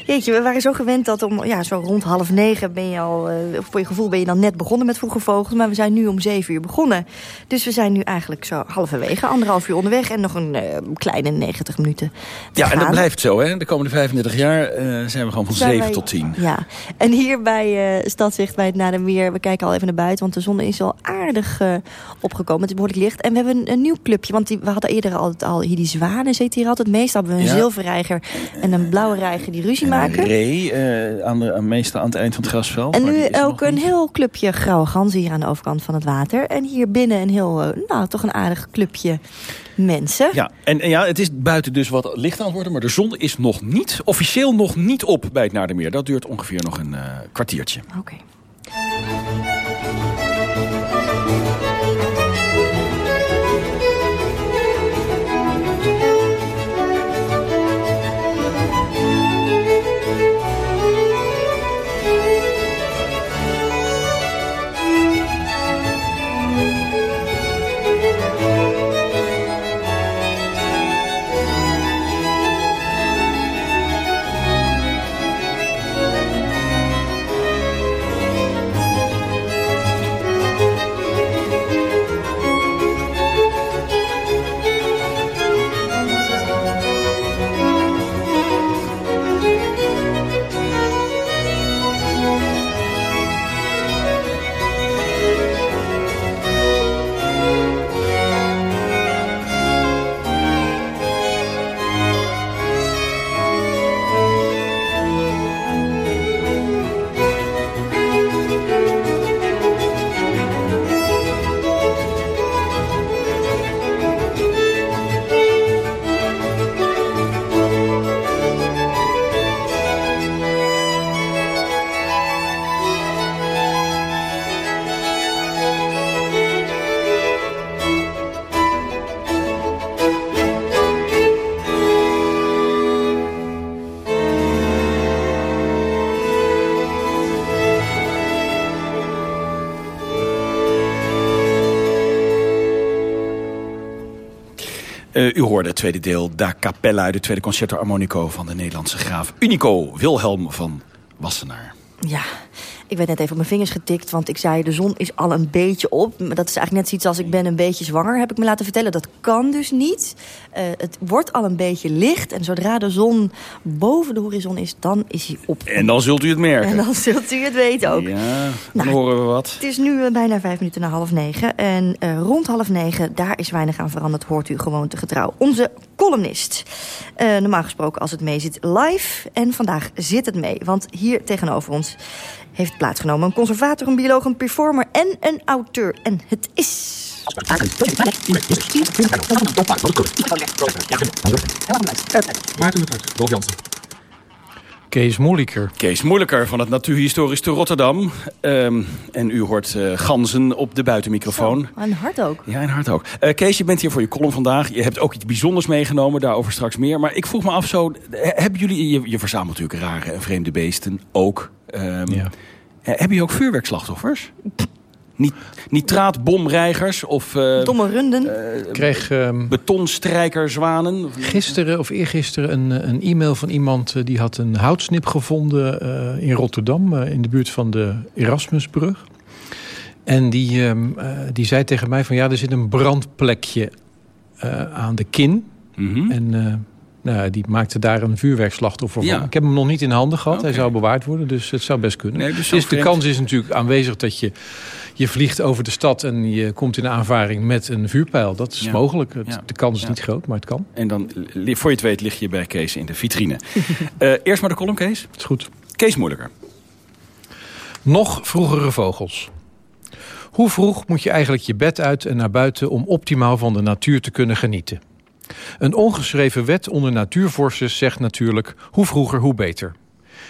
Jeetje, we waren zo gewend dat om ja, zo rond half negen ben je al... Uh, voor je gevoel ben je dan net begonnen met Vroege Vogels... maar we zijn nu om zeven uur begonnen. Dus we zijn nu eigenlijk zo halverwege, anderhalf uur onderweg... en nog een uh, kleine 90 minuten Ja, gaan. en dat blijft zo, hè? De komende 35 jaar uh, zijn we gewoon van Zijn 7 wij- tot 10. Ja, en hier bij eh Stadzicht, bij het Nadermeer... we kijken al even naar buiten, want de zon is al aardig eh, opgekomen. Het is behoorlijk licht. En we hebben een, een nieuw clubje, want die, we hadden eerder al, al hier die zwanen zitten hier altijd. Meestal hebben we een Ja. zilverreiger en een blauwe reiger die ruzie maken. Ray, eh, aan de, aan, meestal aan het eind van het grasveld. En nu ook een heel clubje grauwe ganzen hier aan de overkant van het water. En hier binnen een heel, eh, nou toch een aardig clubje mensen. Ja, en, en ja, het is buiten dus wat licht aan het worden... maar de zon is nog niet, officieel nog niet op bij het Naardermeer. Dat duurt ongeveer nog een eh, kwartiertje. Oké. Het tweede deel Da Capella uit het tweede concerto armonico van de Nederlandse graaf Unico Wilhelm van Wassenaar. Ja, ik werd net even op mijn vingers getikt, want ik zei de zon is al een beetje op. Maar dat is eigenlijk net zoiets als ik ben een beetje zwanger, heb ik me laten vertellen. Dat kan dus niet. Uh, het wordt al een beetje licht en zodra de zon boven de horizon is, dan is hij op. En dan zult u het merken. En dan zult u het weten ook. Ja, dan nou, horen we wat. Het is nu uh, bijna vijf minuten na half negen. En uh, rond half negen, daar is weinig aan veranderd, hoort u gewoon te getrouw. Onze columnist. normaal gesproken als het mee zit live. En vandaag zit het mee, want hier tegenover ons heeft plaatsgenomen. Een conservator, een bioloog, een performer en een auteur. En het is... Maarten de Kart, Rolf Jansen. Kees Moeilijker. Kees Moeilijker van het Natuurhistorisch te Rotterdam. Um, en u hoort uh, ganzen op de buitenmicrofoon. Zo, en hard ook. Ja, en hard ook. Uh, Kees, je bent hier voor je column vandaag. Je hebt ook iets bijzonders meegenomen, daarover straks meer. Maar ik vroeg me af zo, hebben jullie, je, je verzamelt natuurlijk rare en vreemde beesten, ook. Um, ja. Heb je ook vuurwerkslachtoffers? Niet, nitraatbomreigers of... Uh, Domme runden. Uh, kreeg uh, betonstrijkerzwanen. Gisteren of eergisteren een, een e-mail van iemand... die had een houtsnip gevonden in Rotterdam... in de buurt van de Erasmusbrug. En die, ehm, die zei tegen mij van... ja, er zit een brandplekje aan de kin. Mm -hmm. En nou, die maakte daar een vuurwerkslachtoffer van. Ik heb hem nog niet in handen gehad. Hij zou bewaard worden, dus het zou best kunnen. Nee, dus, dus de kans is natuurlijk aanwezig dat je, je vliegt over de stad... en je komt in aanvaring met een vuurpijl. Dat is mogelijk. de kans is niet groot, maar het kan. En dan, voor je het weet, lig je bij Kees in de vitrine. uh, (laughs) eerst maar de column, Kees. Is goed. Kees moeilijker. Nog vroegere vogels. Hoe vroeg moet je eigenlijk je bed uit en naar buiten... om optimaal van de natuur te kunnen genieten? Een ongeschreven wet onder natuurvorsters zegt natuurlijk... hoe vroeger, hoe beter.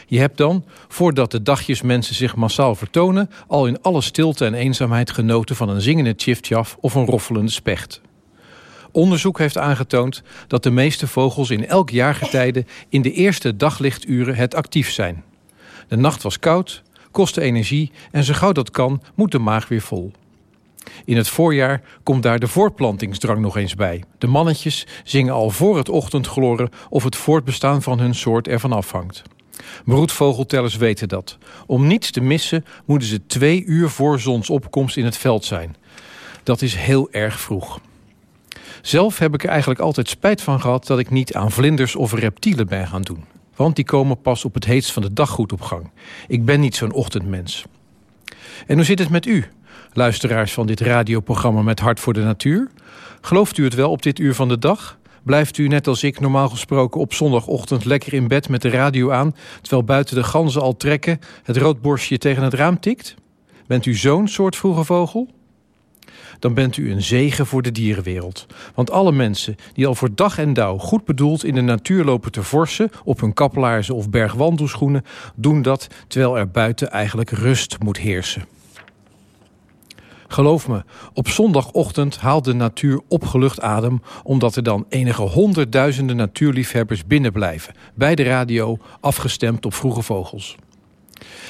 Je hebt dan, voordat de dagjes mensen zich massaal vertonen... al in alle stilte en eenzaamheid genoten van een zingende tjiftjaf of een roffelende specht. Onderzoek heeft aangetoond dat de meeste vogels in elk jaargetijde... in de eerste daglichturen het actief zijn. De nacht was koud, kostte energie en zo gauw dat kan moet de maag weer vol. In het voorjaar komt daar de voortplantingsdrang nog eens bij. De mannetjes zingen al voor het ochtendgloren of het voortbestaan van hun soort ervan afhangt. Broedvogeltellers weten dat. Om niets te missen moeten ze twee uur voor zonsopkomst in het veld zijn. Dat is heel erg vroeg. Zelf heb ik er eigenlijk altijd spijt van gehad dat ik niet aan vlinders of reptielen ben gaan doen. Want die komen pas op het heetst van de dag goed op gang. Ik ben niet zo'n ochtendmens. En hoe zit het met u? Luisteraars van dit radioprogramma met Hart voor de Natuur. Gelooft u het wel op dit uur van de dag? Blijft u net als ik normaal gesproken op zondagochtend lekker in bed met de radio aan... terwijl buiten de ganzen al trekken het roodborstje tegen het raam tikt? Bent u zo'n soort vroege vogel? Dan bent u een zegen voor de dierenwereld. Want alle mensen die al voor dag en dauw goed bedoeld in de natuur lopen te vorsen... op hun kappelaarzen of bergwandelschoenen... doen dat terwijl er buiten eigenlijk rust moet heersen. Geloof me, op zondagochtend haalt de natuur opgelucht adem... omdat er dan enige honderdduizenden natuurliefhebbers binnenblijven... bij de radio, afgestemd op vroege vogels.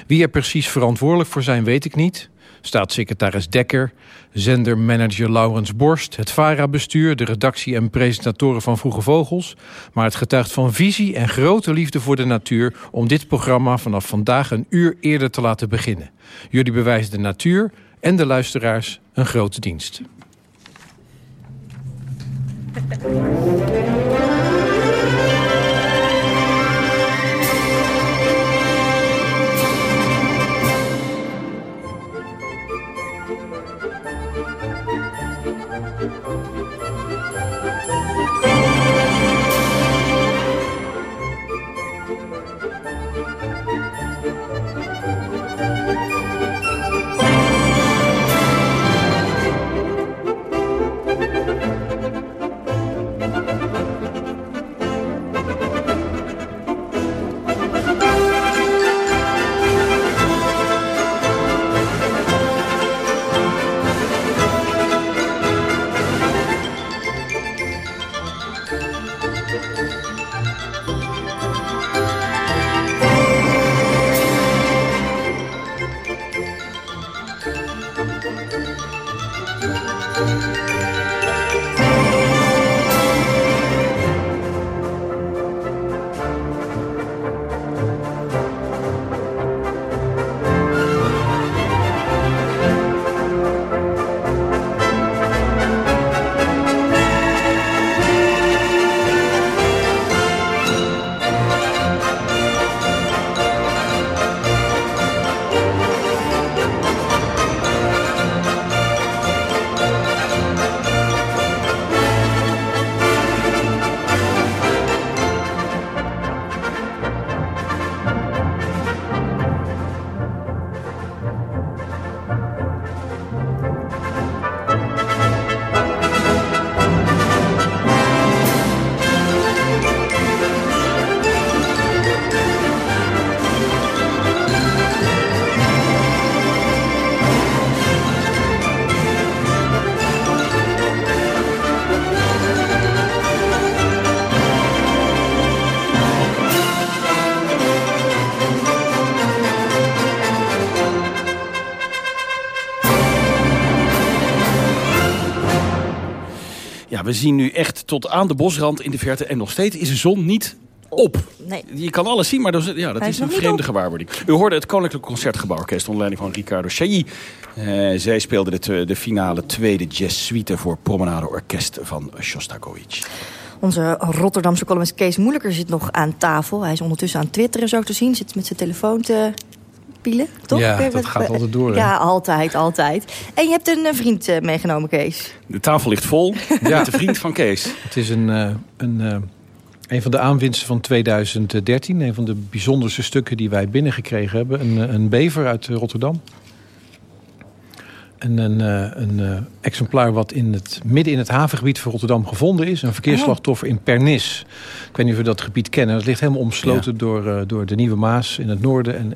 Wie er precies verantwoordelijk voor zijn, weet ik niet. Staatssecretaris Dekker, zendermanager Laurens Borst... het VARA-bestuur, de redactie en presentatoren van Vroege Vogels... maar het getuigt van visie en grote liefde voor de natuur... om dit programma vanaf vandaag een uur eerder te laten beginnen. Jullie bewijzen de natuur en de luisteraars een grote dienst. We zien nu echt tot aan de bosrand in de verte. En nog steeds is de zon niet op. Nee. Je kan alles zien, maar dat is, ja, dat Hij is is een vreemde gewaarwording. U hoorde het Koninklijk Concertgebouworkest onder leiding van Ricardo Chailly. Eh, zij speelde de, de finale tweede jazzsuite voor Promenade Orkest van Shostakovich. Onze Rotterdamse columnist Kees Moeilijker zit nog aan tafel. Hij is ondertussen aan het twitteren, zo te zien. Zit met zijn telefoon te toch? Ja, dat met- gaat altijd door, hè? Ja, altijd, altijd. En je hebt een eh, vriend eh, meegenomen, Kees. De tafel ligt vol Ja. met de vriend van Kees. Het is een, eh, een, eh, een van de aanwinsten van 2013. Een van de bijzonderste stukken die wij binnengekregen hebben. Een, een bever uit Rotterdam. En een, eh, een eh, exemplaar wat in het, midden in het havengebied van Rotterdam gevonden is. Een verkeersslachtoffer in Pernis. Ik weet niet of we dat gebied kennen. Dat ligt helemaal omsloten door, eh, door de Nieuwe Maas in het noorden. En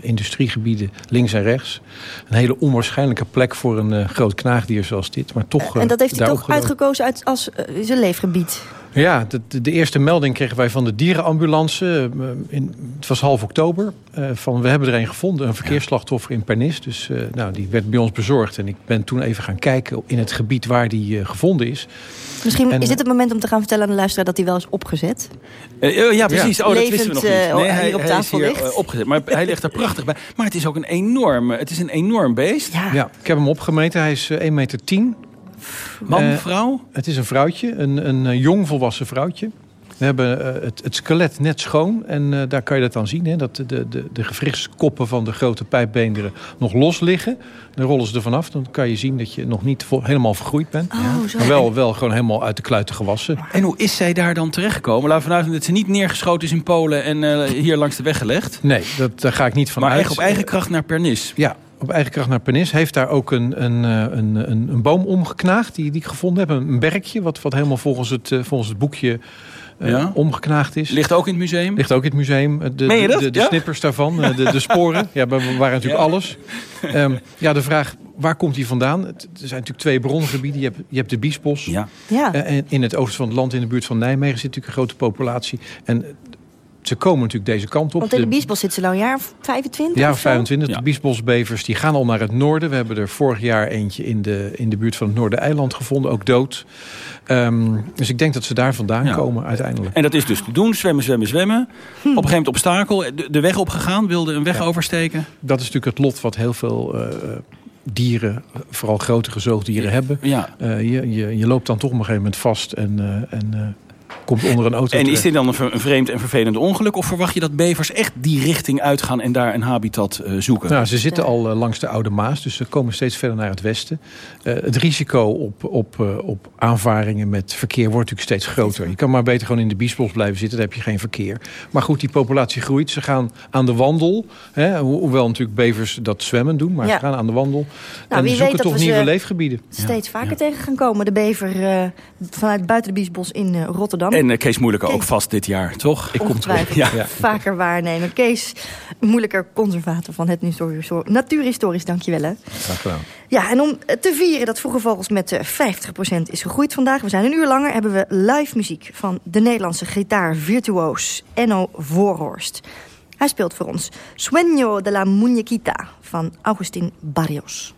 industriegebieden links en rechts. Een hele onwaarschijnlijke plek voor een groot knaagdier zoals dit. Maar toch, en dat heeft hij toch uitgekozen uit, als zijn leefgebied. Ja, de, de, eerste melding kregen wij van de dierenambulance. eh, in, het was half oktober. eh, van we hebben er een gevonden, een verkeersslachtoffer in Pernis. Dus eh, nou, die werd bij ons bezorgd. En ik ben toen even gaan kijken in het gebied waar die gevonden is. Misschien En, is dit het moment om te gaan vertellen aan de luisteraar... dat hij wel is opgezet. Eh, eh, ja, precies. Ja. Oh, dat Levend, wisten we nog niet. eh, hij, hier op hij tafel is hier ligt. opgezet. Maar hij ligt er prachtig bij. Maar het is ook een enorm, het is een enorm beest. Ja. ik heb hem opgemeten. Hij is eh, 1,10 meter. 10. Man, Eh, vrouw? Het is een vrouwtje, een, een eh, jong volwassen vrouwtje. We hebben eh, het, het skelet net schoon en daar kan je dat aan zien. Hè, dat de, de, de gewrichtskoppen van de grote pijpbeenderen nog los liggen. Dan rollen ze er vanaf. Dan kan je zien dat je nog niet vo- helemaal vergroeid bent. Oh, zo. maar wel, wel gewoon helemaal uit de kluiten gewassen. En hoe is zij daar dan terechtgekomen? Laten we vanuit dat ze niet neergeschoten is in Polen en eh, hier langs de weg gelegd. Nee, dat, daar ga ik niet van Maar uit. echt op eigen kracht naar Pernis. Ja, op eigen kracht naar Pernis. Heeft daar ook een, een, eh, een, een, een boom omgeknaagd die, die ik gevonden heb. Een, berkje, wat, wat helemaal volgens het, eh, volgens het boekje eh, Ja. omgeknaagd is. Ligt ook in het museum? Ligt ook in het museum. De, Meen je de-? De, de Ja? snippers daarvan, de, de sporen. Ja, we waren natuurlijk Ja. alles. Ehm, ja, de vraag, waar komt die vandaan? Het- Er zijn natuurlijk twee brongebieden. Je hebt, je hebt de Biesbos. Ja. Ja. En in het oosten van het land, in de buurt van Nijmegen, zit natuurlijk een grote populatie. En ze komen natuurlijk deze kant op. Want in de Biesbos zit ze nou een jaar of 25 ja, of zo? 25. Ja. De biesbosbevers die gaan al naar het noorden. We hebben er vorig jaar eentje in de, in de buurt van het Noordereiland gevonden, ook dood. Ehm, dus ik denk dat ze daar vandaan Ja. komen uiteindelijk. En dat is dus te doen, zwemmen, zwemmen, zwemmen. Op een gegeven moment obstakel, de, de weg opgegaan, wilde een weg Ja. oversteken. Dat is natuurlijk het lot wat heel veel eh, dieren, vooral grotere zoogdieren, hebben. Ja. Eh, je, je, je loopt dan toch op een gegeven moment vast en, eh, en eh, komt onder een auto En is dit dan een, vreemd en vervelend ongeluk? Of verwacht je dat bevers echt die richting uitgaan en daar een habitat eh, zoeken? Nou, ze zitten al eh, langs de Oude Maas, dus ze komen steeds verder naar het westen. Eh, het risico op, op, eh, op aanvaringen met verkeer wordt natuurlijk steeds groter. Je kan maar beter gewoon in de biesbos blijven zitten, dan heb je geen verkeer. Maar goed, die populatie groeit. Ze gaan aan de wandel. Hè, ho- hoewel natuurlijk bevers dat zwemmen doen, maar Ja. ze gaan aan de wandel. Nou, en wie zoeken weet dat toch we nieuwe ze leefgebieden. steeds vaker tegen gaan komen. De bever eh, vanuit buiten de Biesbos in eh, Rotterdam. En eh, Kees Moeilijke ook vast dit jaar, toch? Ik kom terug. Ja. vaker waarnemen. Kees, moeilijker conservator van het Historisch- Natuurhistorisch, dankjewel hè. Graag gedaan. Ja, en om eh, te vieren dat Vroege Vogels met eh, 50% is gegroeid vandaag... we zijn een uur langer, hebben we live muziek van de Nederlandse gitaarvirtuoos Enno Voorhorst. Hij speelt voor ons Sueño de la Muñequita van Agustín Barrios.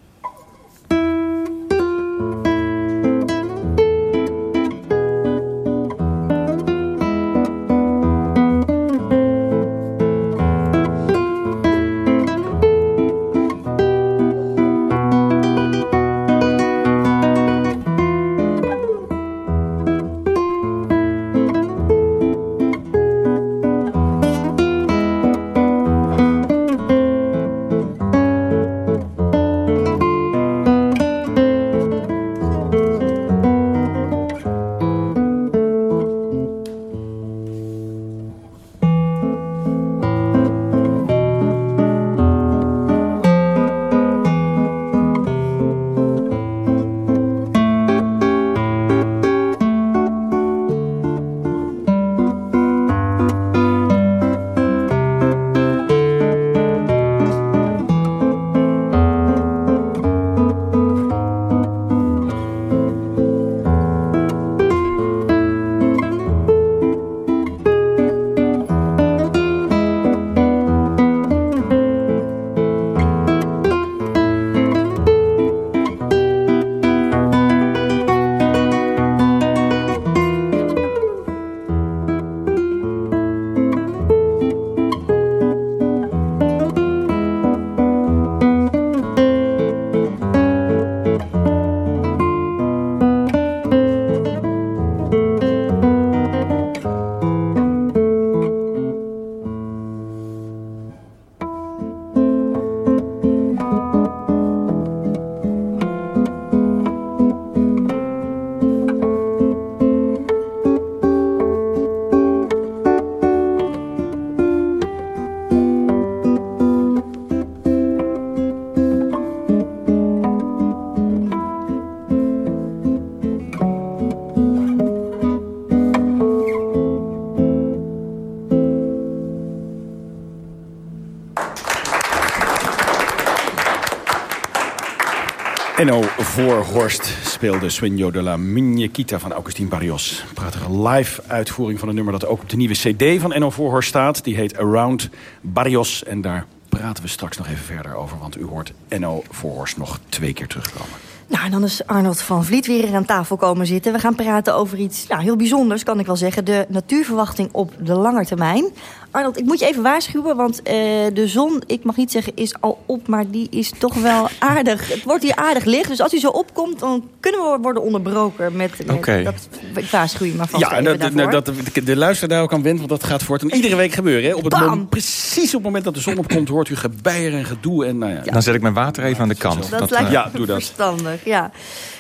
Enno Voorhorst speelde Sueño de la Muñequita van Augustin Barrios. Prachtige live uitvoering van een nummer dat ook op de nieuwe cd van Enno Voorhorst staat. Die heet Around Barrios en daar praten we straks nog even verder over. Want u hoort Enno Voorhorst nog twee keer terugkomen. Nou, en dan is Arnold van Vliet weer aan tafel komen zitten. We gaan praten over iets nou, heel bijzonders, kan ik wel zeggen. De natuurverwachting op de lange termijn. Arnold, ik moet je even waarschuwen, want uh, de zon, ik mag niet zeggen is al op... maar die is toch wel (laughs) aardig. Het wordt hier aardig licht, dus als hij zo opkomt... dan kunnen we worden onderbroken met... met okay. dat, ik waarschuw je maar vast Ja, dat, dat, dat, de, de luisteraar daar ook aan wint, want dat gaat voortaan iedere week gebeuren. Hè? Op het moment, precies op het moment dat de zon opkomt, hoort u gebeier en gedoe. En, nou ja, Dan zet ik mijn water even aan de kant. Dat, dat lijkt ja, doe dat. verstandig, ja.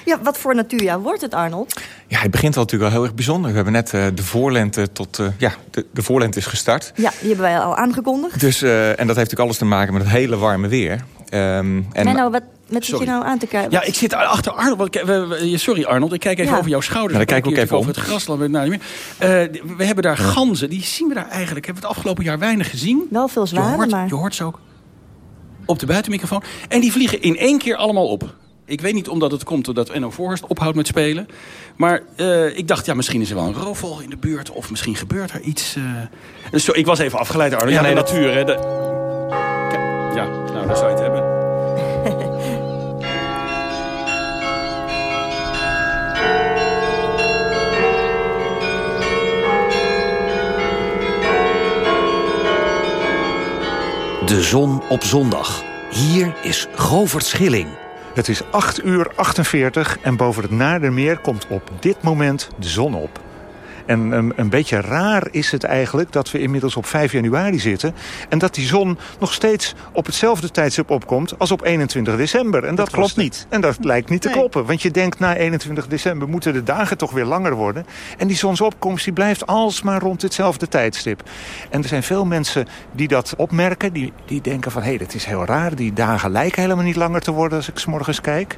Ja, wat voor natuurjaar wordt het, Arnold? Ja, het begint al natuurlijk wel heel erg bijzonder. We hebben net uh, de voorlente tot... Uh, ja, de, de voorlente is gestart. Ja, die hebben wij al aangekondigd. Dus, uh, en dat heeft natuurlijk alles te maken met het hele warme weer. Um, en Menno, wat, met zit je nou aan te kijken? Ja, ik zit achter Arnold. Sorry Arnold, ik kijk even ja. over jouw schouder. Nou, dan kijk ik ook even over het grasland. Nou, niet meer. Uh, we hebben daar ganzen, die zien we daar eigenlijk. Hebben we het afgelopen jaar weinig gezien. Wel veel je hoort, maar... Je hoort ze ook op de buitenmicrofoon. En die vliegen in één keer allemaal op. Ik weet niet omdat het komt doordat Enno Voorhorst ophoudt met spelen. Maar uh, ik dacht, ja, misschien is er wel een roofvogel in de buurt. Of misschien gebeurt er iets. Uh... Dus zo, ik was even afgeleid, Arno. Ja, ja nee, de natuur, hè. De... Ja, nou, daar zou je het hebben. De zon op zondag. Hier is Govert Schilling. Het is 8 uur 48 en boven het Naardermeer komt op dit moment de zon op. En een, een, beetje raar is het eigenlijk dat we inmiddels op 5 januari zitten... en dat die zon nog steeds op hetzelfde tijdstip opkomt als op 21 december. En dat, dat klopt niet. En dat lijkt niet te nee. kloppen. Want je denkt na 21 december moeten de dagen toch weer langer worden. En die zonsopkomst die blijft alsmaar rond hetzelfde tijdstip. En er zijn veel mensen die dat opmerken. Die, die denken van, hé, hey, dat is heel raar. Die dagen lijken helemaal niet langer te worden als ik 's morgens kijk.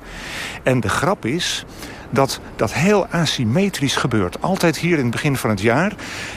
En de grap is dat dat heel asymmetrisch gebeurt. Altijd hier in het begin van het jaar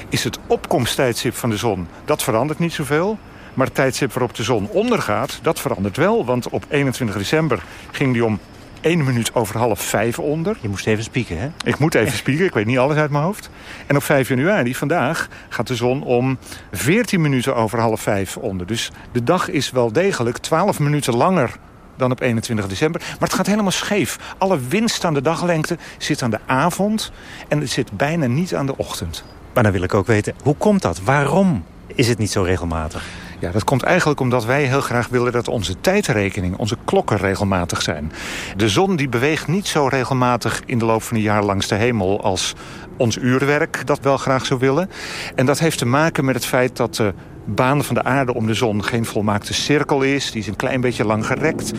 is het opkomsttijdstip van de zon. Dat verandert niet zoveel. Maar het tijdstip waarop de zon ondergaat, dat verandert wel. Want op 21 december ging die om 1 minuut over half vijf onder. Je moest even spieken, hè? Ik moet even (laughs) spieken, ik weet niet alles uit mijn hoofd. En op 5 januari, vandaag, gaat de zon om 14 minuten over half vijf onder. Dus de dag is wel degelijk 12 minuten langer dan op 21 december. Maar het gaat helemaal scheef. Alle winst aan de daglengte zit aan de avond en het zit bijna niet aan de ochtend. Maar dan wil ik ook weten, hoe komt dat? Waarom is het niet zo regelmatig? Ja, dat komt eigenlijk omdat wij heel graag willen dat onze tijdrekening, onze klokken regelmatig zijn. De zon die beweegt niet zo regelmatig in de loop van een jaar langs de hemel als ons uurwerk dat wel graag zou willen. En dat heeft te maken met het feit dat de baan van de aarde om de zon geen volmaakte cirkel is. Die is een klein beetje lang gerekt.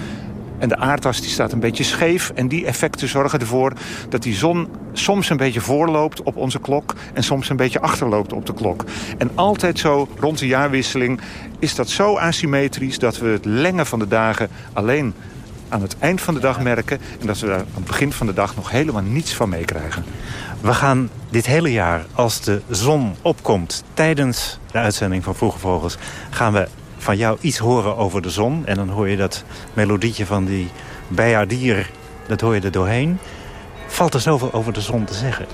En de aardas die staat een beetje scheef. En die effecten zorgen ervoor dat die zon soms een beetje voorloopt op onze klok... en soms een beetje achterloopt op de klok. En altijd zo rond de jaarwisseling is dat zo asymmetrisch... dat we het lengen van de dagen alleen aan het eind van de dag merken... en dat we daar aan het begin van de dag nog helemaal niets van meekrijgen. We gaan dit hele jaar, als de zon opkomt... tijdens de uitzending van Vroege Vogels... gaan we van jou iets horen over de zon. En dan hoor je dat melodietje van die bijaardier, dat hoor je er doorheen. Valt er zoveel over de zon te zeggen?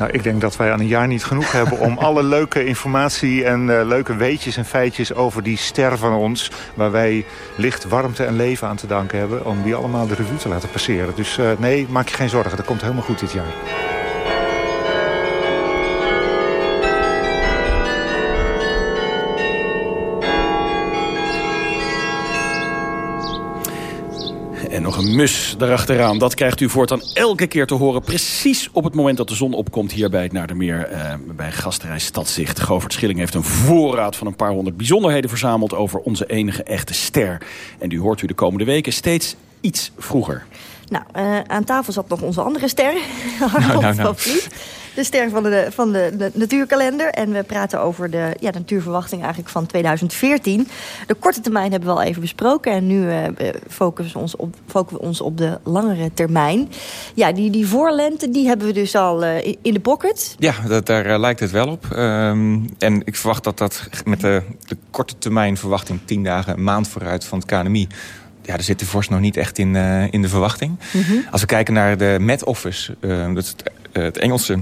Nou, ik denk dat wij aan een jaar niet genoeg hebben om (laughs) alle leuke informatie en uh, leuke weetjes en feitjes over die ster van ons, waar wij licht, warmte en leven aan te danken hebben, om die allemaal de revue te laten passeren. Dus uh, nee, maak je geen zorgen, dat komt helemaal goed dit jaar. En nog een mus erachteraan. Dat krijgt u voortaan elke keer te horen. Precies op het moment dat de zon opkomt hier bij het Naardermeer. Eh, bij gasterij Stadzicht. Govert Schilling heeft een voorraad van een paar honderd bijzonderheden verzameld... over onze enige echte ster. En die hoort u de komende weken steeds iets vroeger. Nou, uh, aan tafel zat nog onze andere ster. (laughs) Nou, nou, nou. De ster van de, van de, de, natuurkalender. En we praten over de, ja, de natuurverwachting eigenlijk van 2014. De korte termijn hebben we al even besproken. En nu uh, focussen, we ons op, focussen we ons op de langere termijn. Ja, die, die voorlente die hebben we dus al uh, in de pocket. Ja, dat, daar uh, lijkt het wel op. Um, en ik verwacht dat dat met de, de korte termijn verwachting... tien dagen, een maand vooruit van het KNMI ja, daar zit de vorst nog niet echt in, uh, in de verwachting. Mhm. Als we kijken naar de Met Office, uh, dat is het, uh, het Engelse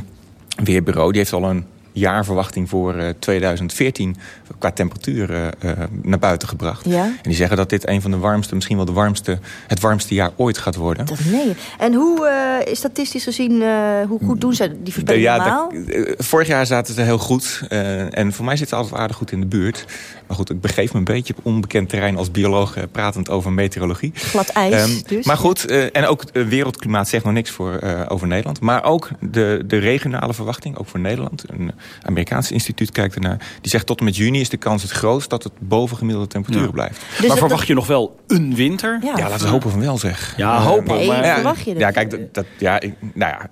weerbureau... die heeft al een jaarverwachting voor uh, 2014 qua temperatuur uh, naar buiten gebracht. Ja? En die zeggen dat dit een van de warmste, misschien wel de warmste, het warmste jaar ooit gaat worden. Dat nee. En hoe, uh, statistisch gezien, hoe goed doen ze die voorspelling ja, normaal? dat, vorig jaar zaten ze heel goed. en voor mij zit het altijd aardig goed in de buurt. Maar goed, ik begeef me een beetje op onbekend terrein als bioloog pratend over meteorologie. Glad ijs um, dus. Maar goed, en ook het wereldklimaat zegt nog niks voor, over Nederland. Maar ook de, de regionale verwachting, ook voor Nederland. Een Amerikaans instituut kijkt ernaar. Die zegt tot en met juni is de kans het grootst dat het boven gemiddelde temperatuur ja. blijft. Dus maar verwacht je nog wel een winter? Ja, ja laten we hopen van wel zeg. Ja, hopen. Nee, maar, verwacht je dat? Ja, kijk, dat, dat, ja, ik, nou ja,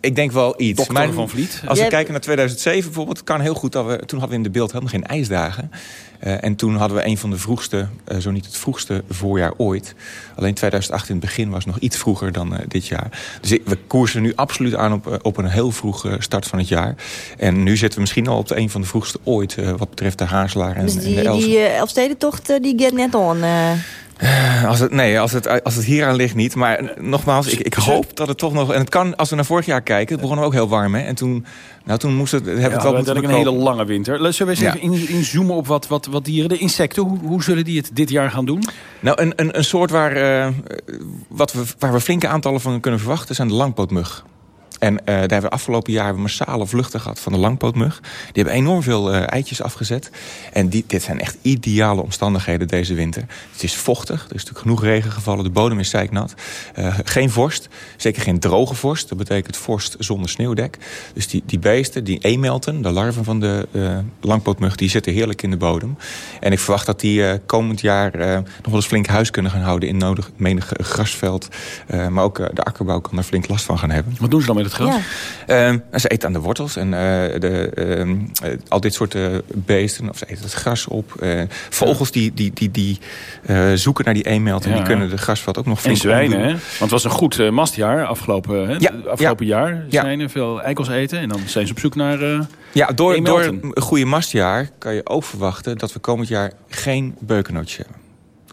ik denk wel iets. Dokter maar, van Vliet. Als we kijken naar 2007 bijvoorbeeld, kan heel goed dat we... Toen hadden we in de beeld helemaal geen ijsdagen. Eh, en toen hadden we een van de vroegste, eh, zo niet het vroegste voorjaar ooit. Alleen 2008 in het begin was nog iets vroeger dan eh, dit jaar. Dus ik, we koersen nu absoluut aan op, op een heel vroege start van het jaar. En nu zitten we misschien al op de een van de vroegste ooit... eh, wat betreft de Haarslaar en, Dus en die, de Els. die uh, Elfstedentocht, uh, die get net on. Uh. Als het, nee, als het, als het hier aan ligt niet. Maar uh, nogmaals, ik, ik hoop dat het toch nog... En het kan, als we naar vorig jaar kijken, het begon ook heel warm. Hè? En toen, nou, toen moest het, hebben Ja, het wel we moeten een hele lange winter. Zullen we eens even in, inzoomen op wat, wat, wat dieren? De insecten, hoe, hoe zullen die het dit jaar gaan doen? Nou, een, een, een soort waar, eh, wat we, waar we flinke aantallen van kunnen verwachten... zijn de langpootmug. En eh, daar hebben we afgelopen jaar massale vluchten gehad van de langpootmug. Die hebben enorm veel eh, eitjes afgezet. En die, dit zijn echt ideale omstandigheden deze winter. Het is vochtig, er is natuurlijk genoeg regen gevallen. De bodem is zeiknat. Eh, geen vorst, zeker geen droge vorst. Dat betekent vorst zonder sneeuwdek. Dus die, die beesten, die eemelten, de larven van de langpootmug... die zitten heerlijk in de bodem. En ik verwacht dat die komend jaar nog wel eens flink huis kunnen gaan houden... in nodig, menig grasveld. Maar ook de akkerbouw kan er flink last van gaan hebben. Wat doen ze dan met het gras? Ja. Ehm, ze eten aan de wortels en eh, de, ehm, eh, al dit soort eh, beesten, of ze eten het gras op. Eh, vogels die, die, die, die eh, zoeken naar die eemelt en Ja. die kunnen de grasveld ook nog En flink zwijnen, hè? Want het was een goed mastjaar afgelopen, hè? Ja, afgelopen jaar. Ja. Zwijnen, veel eikels eten. En dan zijn ze op zoek naar... eh, Ja, door, door een goede mastjaar kan je ook verwachten dat we komend jaar geen beukennootjes hebben.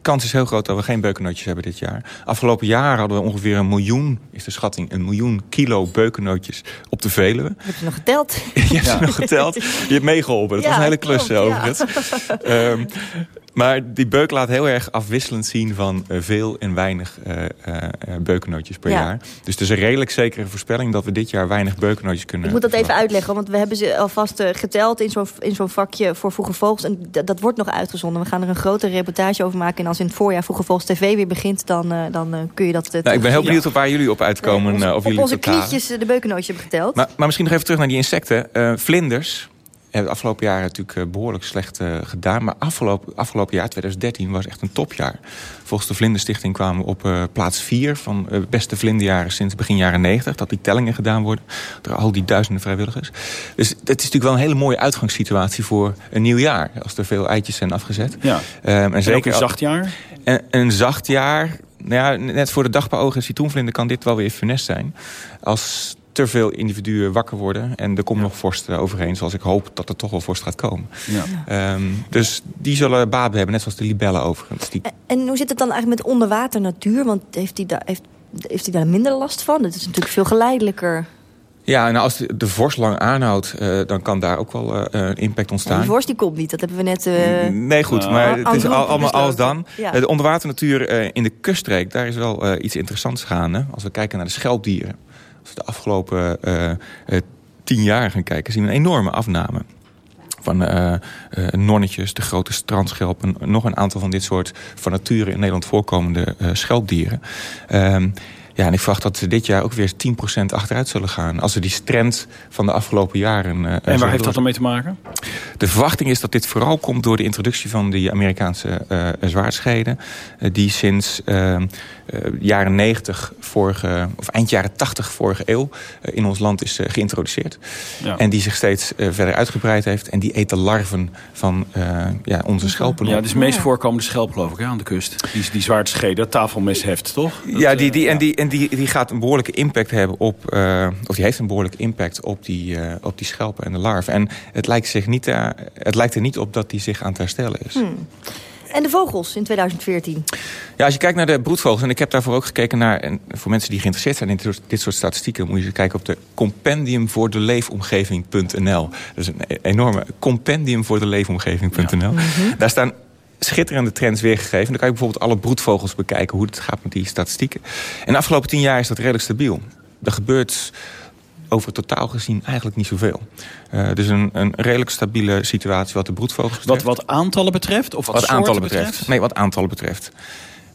Kans is heel groot dat we geen beukennootjes hebben dit jaar. Afgelopen jaar hadden we ongeveer een miljoen, is de schatting, een miljoen kilo beukennootjes op de Veluwe. Heb je nog geteld? (laughs) Je hebt ze nog geteld. Je hebt meegeholpen. Dat Ja, was een hele klus klopt, ja. overigens. (laughs) Maar die beuk laat heel erg afwisselend zien van eh, veel en weinig eh, eh, eh, beukennootjes per Ja. jaar. Dus het is een redelijk zekere voorspelling dat we dit jaar weinig beukennootjes kunnen Ik moet dat even uitleggen, want we hebben ze alvast geteld in zo'n in zo'n vakje voor Vroege Vogels. En dat- wordt nog uitgezonden. We gaan er een grote reportage over maken. En als in het voorjaar Vroege Vogels TV weer begint, dan, dan kun je dat... Nou, ik ben heel benieuwd op waar jullie op uitkomen. Of op jullie onze totalen. knietjes de beukennootjes hebben geteld. Maar, maar misschien nog even terug naar die insecten. Vlinders hebben het afgelopen jaar natuurlijk eh, behoorlijk slecht eh, gedaan. Maar afgelopen, afgelopen jaar, 2013, was echt een topjaar. Volgens de Vlinderstichting kwamen we op eh, plaats 4 van eh, beste vlinderjaren sinds begin jaren 90. Dat die tellingen gedaan worden door al die duizenden vrijwilligers. Dus het is natuurlijk wel een hele mooie uitgangssituatie voor een nieuw jaar. Als er veel eitjes zijn afgezet. Ja. Ehm, en ook een zacht jaar? een, een zacht jaar. Nou ja, net voor de dag bij ogen en citroenvlinder kan dit wel weer funest zijn. Als te veel individuen wakker worden en er komt nog vorst eh, overheen... zoals ik hoop dat er toch wel vorst gaat komen. Ja. Ehm, dus die zullen baat hebben, net zoals de libellen overigens. Die... En hoe zit het dan eigenlijk met onderwaternatuur? Want heeft hij daar, heeft, heeft hij daar minder last van? Het is natuurlijk veel geleidelijker. Ja, en als de, de vorst lang aanhoudt, eh, dan kan daar ook wel eh, een impact Ja, ontstaan. die vorst die komt niet, dat hebben we net... eh, Nee, goed, maar het is al, allemaal alles dan. Ja. De onderwaternatuur eh, in de kuststreek, daar is wel eh, iets interessants gaande. Als we kijken naar de schelpdieren. Als we de afgelopen eh, eh, tien jaar gaan kijken, zien we een enorme afname. Van eh, nonnetjes, de grote strandschelpen. Nog een aantal van dit soort van nature in Nederland voorkomende schelpdieren. Ehm, ja, en ik verwacht dat ze dit jaar ook weer 10% achteruit zullen gaan. Als we die trend van de afgelopen jaren... En waar heeft dat dan mee te maken? de verwachting is dat dit vooral komt door de introductie van die Amerikaanse zwaardscheden. eh, die sinds eh, eh, jaren 90 vorige, of eind jaren 80 vorige eeuw eh, in ons land is eh, geïntroduceerd. Ja. En die zich steeds eh, verder uitgebreid heeft. En die eet de larven van eh, ja, onze schelpen Ja, het is de meest voorkomende schelp, geloof ik, hè, aan de kust. Die, die zwaardscheden, tafelmesheft, toch? Dat, Ja, die, eh, die, en, die, en die, die gaat een behoorlijke impact hebben op. eh, of die heeft een behoorlijke impact op die, eh, op die schelpen en de larven. En het lijkt, zich niet, eh, het lijkt er niet op dat die zich aan het herstellen is. Hmm. En de vogels in 2014? Ja, als je kijkt naar de broedvogels, en ik heb daarvoor ook gekeken naar... en voor mensen die geïnteresseerd zijn in dit soort statistieken... moet je kijken op de compendium voor de leefomgeving.nl. Dat is een e- enorme compendium voor de leefomgeving.nl. Mhm. Daar staan schitterende trends weergegeven. Dan kan je bijvoorbeeld alle broedvogels bekijken... hoe het gaat met die statistieken. En de afgelopen tien jaar is dat redelijk stabiel. Er gebeurt over het totaal gezien eigenlijk niet zoveel. Uh, dus een, een redelijk stabiele situatie wat de broedvogels betreft. Wat, wat aantallen betreft? Of wat, wat aantallen betreft? Nee, wat aantallen betreft.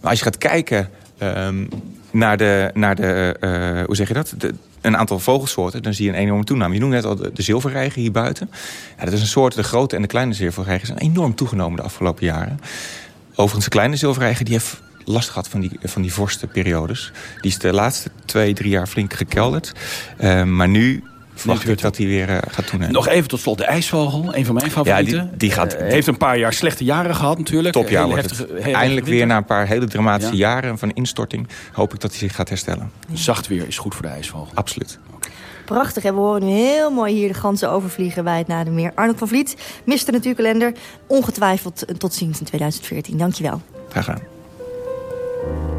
Maar als je gaat kijken um, naar de, naar de uh, hoe zeg je dat? De, een aantal vogelsoorten, dan zie je een enorme toename. Je noemde net al de, de zilverreiger hier buiten. Ja, dat is een soort, de grote en de kleine zilverreiger zijn enorm toegenomen de afgelopen jaren. Overigens, de kleine zilverreiger die heeft last gehad van die, van die vorstenperiodes. Die is de laatste twee, drie jaar flink gekelderd. Uh, maar nu verwacht ik dat hij weer uh, gaat toenemen. Nog even tot slot de ijsvogel, een van mijn favorieten. Ja, die, die gaat, uh, heeft een paar jaar slechte jaren gehad natuurlijk. Topjaar wordt heftige, het. Eindelijk weer na een paar hele dramatische ja. jaren van instorting... hoop ik dat hij zich gaat herstellen. Zacht weer is goed voor de ijsvogel. Absoluut. Prachtig, en we horen nu heel mooi hier de ganzen overvliegen bij het Nadermeer. Arnold van Vliet, Mr. Natuurkalender. Ongetwijfeld tot ziens in 2014. Dankjewel. Graag gedaan. thank you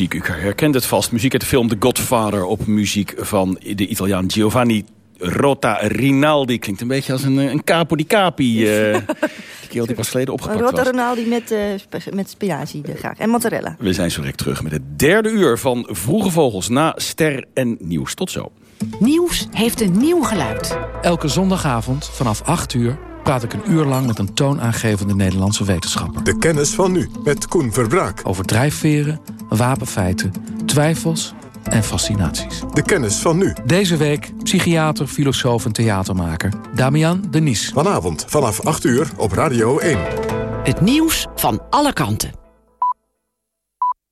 muziek. U herkent het vast. Muziek uit de film The Godfather op muziek van de Italiaan Giovanni Rota Rinaldi. Klinkt een beetje als een, een capo di capi. Uh, (laughs) die kerel die pas geleden opgepakt Rota was. Rinaldi met, uh, met spinazie graag. En mozzarella. We zijn zo direct terug met het derde uur van Vroege Vogels na Ster en Nieuws. Tot zo. Nieuws heeft een nieuw geluid. Elke zondagavond vanaf 8 uur praat ik een uur lang met een toonaangevende Nederlandse wetenschapper. De kennis van nu, met Koen Verbraak. Over drijfveren, wapenfeiten, twijfels en fascinaties. De kennis van nu. Deze week psychiater, filosoof en theatermaker Damian Denis. Vanavond vanaf 8 uur op Radio 1. Het nieuws van alle kanten.